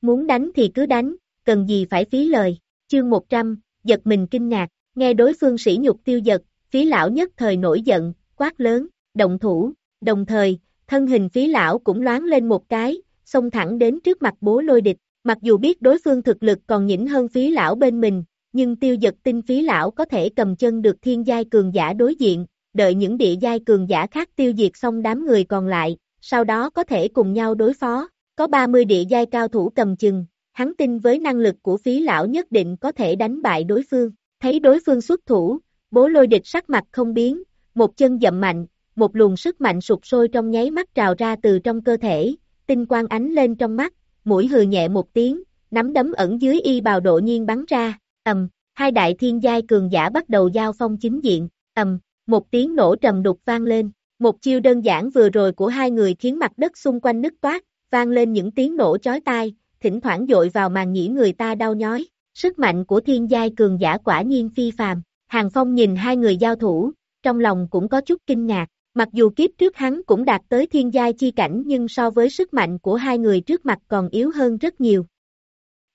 [SPEAKER 2] Muốn đánh thì cứ đánh, cần gì phải phí lời. Chương 100, giật mình kinh ngạc, nghe đối phương sĩ nhục tiêu giật, phí lão nhất thời nổi giận, quát lớn, động thủ, đồng thời, thân hình phí lão cũng loáng lên một cái, xông thẳng đến trước mặt bố lôi địch, mặc dù biết đối phương thực lực còn nhỉnh hơn phí lão bên mình, nhưng tiêu giật tin phí lão có thể cầm chân được thiên giai cường giả đối diện, đợi những địa giai cường giả khác tiêu diệt xong đám người còn lại, sau đó có thể cùng nhau đối phó, có 30 địa giai cao thủ cầm chừng, hắn tin với năng lực của phí lão nhất định có thể đánh bại đối phương. Thấy đối phương xuất thủ, bố lôi địch sắc mặt không biến, một chân dậm mạnh, một luồng sức mạnh sụp sôi trong nháy mắt trào ra từ trong cơ thể, tinh quang ánh lên trong mắt, mũi hừ nhẹ một tiếng, nắm đấm ẩn dưới y bào độ nhiên bắn ra, ầm, hai đại thiên giai cường giả bắt đầu giao phong chính diện, ầm, một tiếng nổ trầm đục vang lên, một chiêu đơn giản vừa rồi của hai người khiến mặt đất xung quanh nứt toát, vang lên những tiếng nổ chói tai, thỉnh thoảng dội vào màn nhĩ người ta đau nhói. Sức mạnh của thiên giai cường giả quả nhiên phi phàm. Hàng Phong nhìn hai người giao thủ, trong lòng cũng có chút kinh ngạc. Mặc dù kiếp trước hắn cũng đạt tới thiên giai chi cảnh nhưng so với sức mạnh của hai người trước mặt còn yếu hơn rất nhiều.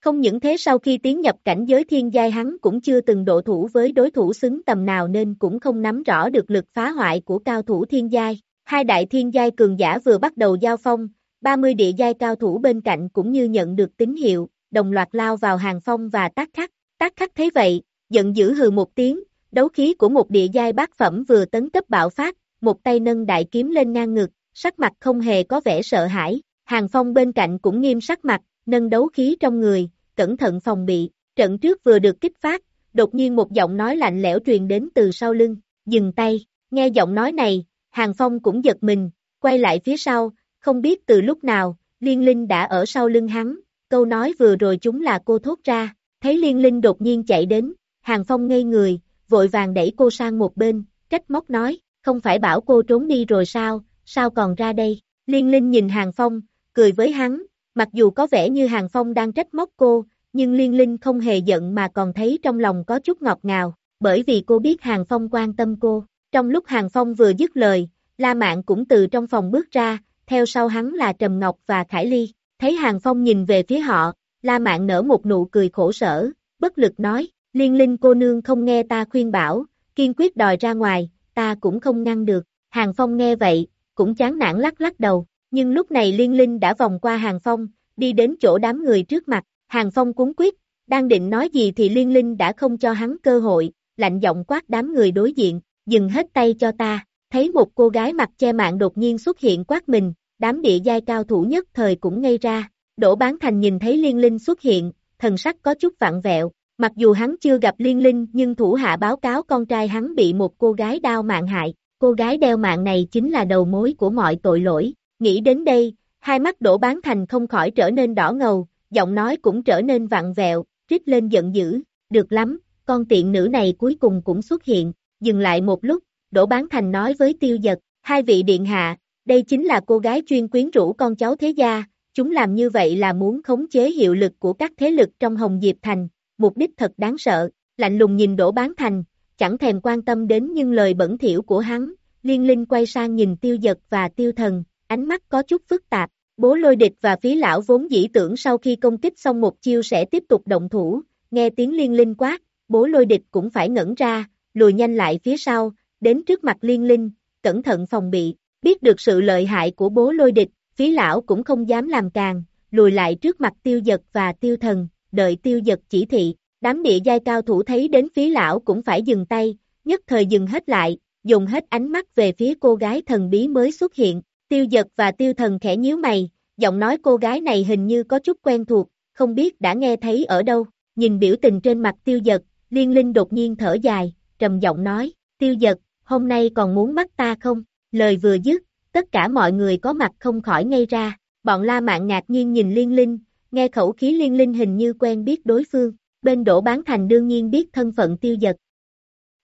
[SPEAKER 2] Không những thế sau khi tiến nhập cảnh giới thiên giai hắn cũng chưa từng độ thủ với đối thủ xứng tầm nào nên cũng không nắm rõ được lực phá hoại của cao thủ thiên giai. Hai đại thiên giai cường giả vừa bắt đầu giao phong, 30 địa giai cao thủ bên cạnh cũng như nhận được tín hiệu, đồng loạt lao vào hàng phong và tác khắc. Tác khắc thấy vậy, giận dữ hừ một tiếng, đấu khí của một địa giai bát phẩm vừa tấn cấp bạo phát, một tay nâng đại kiếm lên ngang ngực, sắc mặt không hề có vẻ sợ hãi. Hàng phong bên cạnh cũng nghiêm sắc mặt, nâng đấu khí trong người, cẩn thận phòng bị. Trận trước vừa được kích phát, đột nhiên một giọng nói lạnh lẽo truyền đến từ sau lưng, dừng tay, nghe giọng nói này, Hàng Phong cũng giật mình, quay lại phía sau, không biết từ lúc nào, Liên Linh đã ở sau lưng hắn, câu nói vừa rồi chúng là cô thốt ra, thấy Liên Linh đột nhiên chạy đến, Hàng Phong ngây người, vội vàng đẩy cô sang một bên, trách móc nói, không phải bảo cô trốn đi rồi sao, sao còn ra đây, Liên Linh nhìn Hàng Phong, cười với hắn, mặc dù có vẻ như Hàng Phong đang trách móc cô, nhưng Liên Linh không hề giận mà còn thấy trong lòng có chút ngọt ngào, bởi vì cô biết Hàng Phong quan tâm cô, trong lúc Hàng Phong vừa dứt lời, La Mạn cũng từ trong phòng bước ra, theo sau hắn là Trầm Ngọc và Khải Ly. Thấy Hàng Phong nhìn về phía họ, La Mạn nở một nụ cười khổ sở, bất lực nói, liên linh cô nương không nghe ta khuyên bảo, kiên quyết đòi ra ngoài, ta cũng không ngăn được. Hàng Phong nghe vậy, cũng chán nản lắc lắc đầu, nhưng lúc này liên linh đã vòng qua Hàng Phong, đi đến chỗ đám người trước mặt, Hàng Phong cuốn quyết, đang định nói gì thì liên linh đã không cho hắn cơ hội, lạnh giọng quát đám người đối diện, dừng hết tay cho ta, thấy một cô gái mặt che mạng đột nhiên xuất hiện quát mình, đám địa giai cao thủ nhất thời cũng ngây ra, Đổ Bán Thành nhìn thấy liên linh xuất hiện, thần sắc có chút vặn vẹo, mặc dù hắn chưa gặp liên linh nhưng thủ hạ báo cáo con trai hắn bị một cô gái đao mạng hại, cô gái đeo mạng này chính là đầu mối của mọi tội lỗi, nghĩ đến đây, hai mắt Đổ Bán Thành không khỏi trở nên đỏ ngầu, giọng nói cũng trở nên vặn vẹo, rít lên giận dữ, được lắm, con tiện nữ này cuối cùng cũng xuất hiện, dừng lại một lúc, Đỗ Bán Thành nói với tiêu giật, hai vị điện hạ, đây chính là cô gái chuyên quyến rũ con cháu thế gia, chúng làm như vậy là muốn khống chế hiệu lực của các thế lực trong Hồng Diệp Thành, mục đích thật đáng sợ, lạnh lùng nhìn Đỗ Bán Thành, chẳng thèm quan tâm đến những lời bẩn thỉu của hắn, liên linh quay sang nhìn tiêu giật và tiêu thần, ánh mắt có chút phức tạp, bố lôi địch và phí lão vốn dĩ tưởng sau khi công kích xong một chiêu sẽ tiếp tục động thủ, nghe tiếng liên linh quát, bố lôi địch cũng phải ngẩn ra, lùi nhanh lại phía sau, đến trước mặt liên linh, cẩn thận phòng bị, biết được sự lợi hại của bố lôi địch, phí lão cũng không dám làm càng, lùi lại trước mặt tiêu giật và tiêu thần, đợi tiêu giật chỉ thị, đám địa giai cao thủ thấy đến phí lão cũng phải dừng tay, nhất thời dừng hết lại, dùng hết ánh mắt về phía cô gái thần bí mới xuất hiện, tiêu giật và tiêu thần khẽ nhíu mày, giọng nói cô gái này hình như có chút quen thuộc, không biết đã nghe thấy ở đâu, nhìn biểu tình trên mặt tiêu giật, liên linh đột nhiên thở dài, trầm giọng nói, tiêu giật, hôm nay còn muốn bắt ta không, lời vừa dứt, tất cả mọi người có mặt không khỏi ngây ra, bọn La Mạn ngạc nhiên nhìn liên linh, nghe khẩu khí liên linh hình như quen biết đối phương, bên đổ bán thành đương nhiên biết thân phận tiêu giật.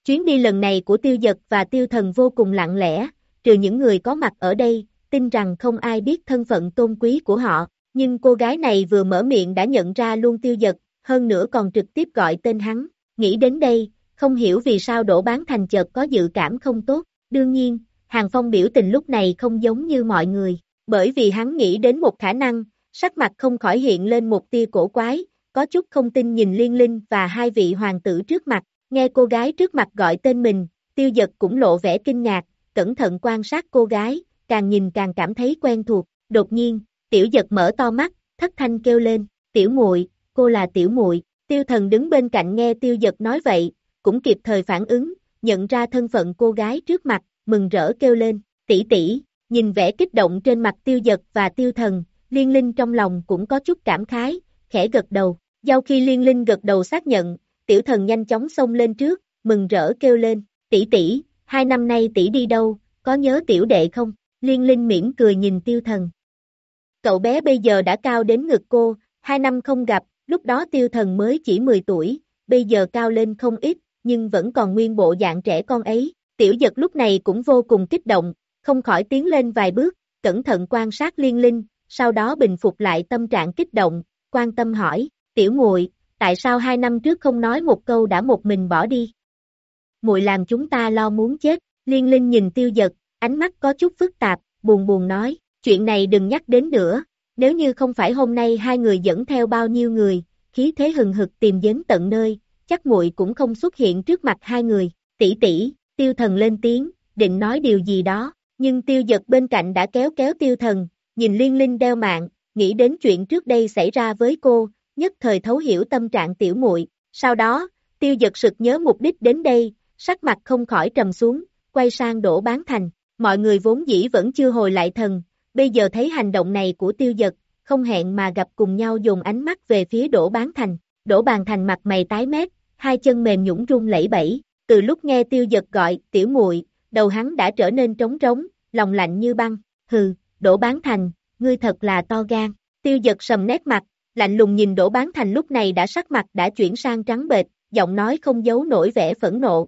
[SPEAKER 2] Chuyến đi lần này của tiêu giật và tiêu thần vô cùng lặng lẽ, trừ những người có mặt ở đây, tin rằng không ai biết thân phận tôn quý của họ, nhưng cô gái này vừa mở miệng đã nhận ra luôn tiêu giật, hơn nữa còn trực tiếp gọi tên hắn, nghĩ đến đây, không hiểu vì sao đổ bán thành chợt có dự cảm không tốt, đương nhiên, Hàng Phong biểu tình lúc này không giống như mọi người, bởi vì hắn nghĩ đến một khả năng, sắc mặt không khỏi hiện lên một tia cổ quái, có chút không tin nhìn liên linh và hai vị hoàng tử trước mặt, nghe cô gái trước mặt gọi tên mình, tiêu giật cũng lộ vẻ kinh ngạc, cẩn thận quan sát cô gái, càng nhìn càng cảm thấy quen thuộc, đột nhiên, tiểu giật mở to mắt, thất thanh kêu lên, tiểu muội, cô là tiểu muội. tiêu thần đứng bên cạnh nghe tiêu giật nói vậy, cũng kịp thời phản ứng, nhận ra thân phận cô gái trước mặt, mừng rỡ kêu lên, tỷ tỷ, nhìn vẻ kích động trên mặt tiêu giật và tiêu thần, liên linh trong lòng cũng có chút cảm khái, khẽ gật đầu, giao khi liên linh gật đầu xác nhận, tiểu thần nhanh chóng xông lên trước, mừng rỡ kêu lên, tỷ tỷ, hai năm nay tỷ đi đâu, có nhớ tiểu đệ không? Liên Linh mỉm cười nhìn tiêu thần. Cậu bé bây giờ đã cao đến ngực cô, hai năm không gặp, lúc đó tiêu thần mới chỉ 10 tuổi, bây giờ cao lên không ít, nhưng vẫn còn nguyên bộ dạng trẻ con ấy. Tiểu giật lúc này cũng vô cùng kích động, không khỏi tiến lên vài bước, cẩn thận quan sát liên linh, sau đó bình phục lại tâm trạng kích động, quan tâm hỏi, tiểu muội tại sao hai năm trước không nói một câu đã một mình bỏ đi? Muội làm chúng ta lo muốn chết, liên linh nhìn tiêu giật, ánh mắt có chút phức tạp, buồn buồn nói, chuyện này đừng nhắc đến nữa, nếu như không phải hôm nay hai người dẫn theo bao nhiêu người, khí thế hừng hực tìm đến tận nơi, chắc muội cũng không xuất hiện trước mặt hai người, tỷ tỷ, tiêu thần lên tiếng, định nói điều gì đó, nhưng tiêu giật bên cạnh đã kéo kéo tiêu thần, nhìn liên linh đeo mạng, nghĩ đến chuyện trước đây xảy ra với cô, nhất thời thấu hiểu tâm trạng tiểu muội. sau đó, tiêu giật sực nhớ mục đích đến đây, sắc mặt không khỏi trầm xuống, quay sang đổ bán thành, mọi người vốn dĩ vẫn chưa hồi lại thần, bây giờ thấy hành động này của tiêu giật, không hẹn mà gặp cùng nhau dùng ánh mắt về phía đổ bán thành, đổ bàn thành mặt mày tái mét, hai chân mềm nhũng run lẩy bẩy, từ lúc nghe tiêu giật gọi, tiểu muội đầu hắn đã trở nên trống trống, lòng lạnh như băng, hừ, đổ bán thành, ngươi thật là to gan, tiêu giật sầm nét mặt, lạnh lùng nhìn đổ bán thành lúc này đã sắc mặt đã chuyển sang trắng bệch, giọng nói không giấu nổi vẻ phẫn nộ,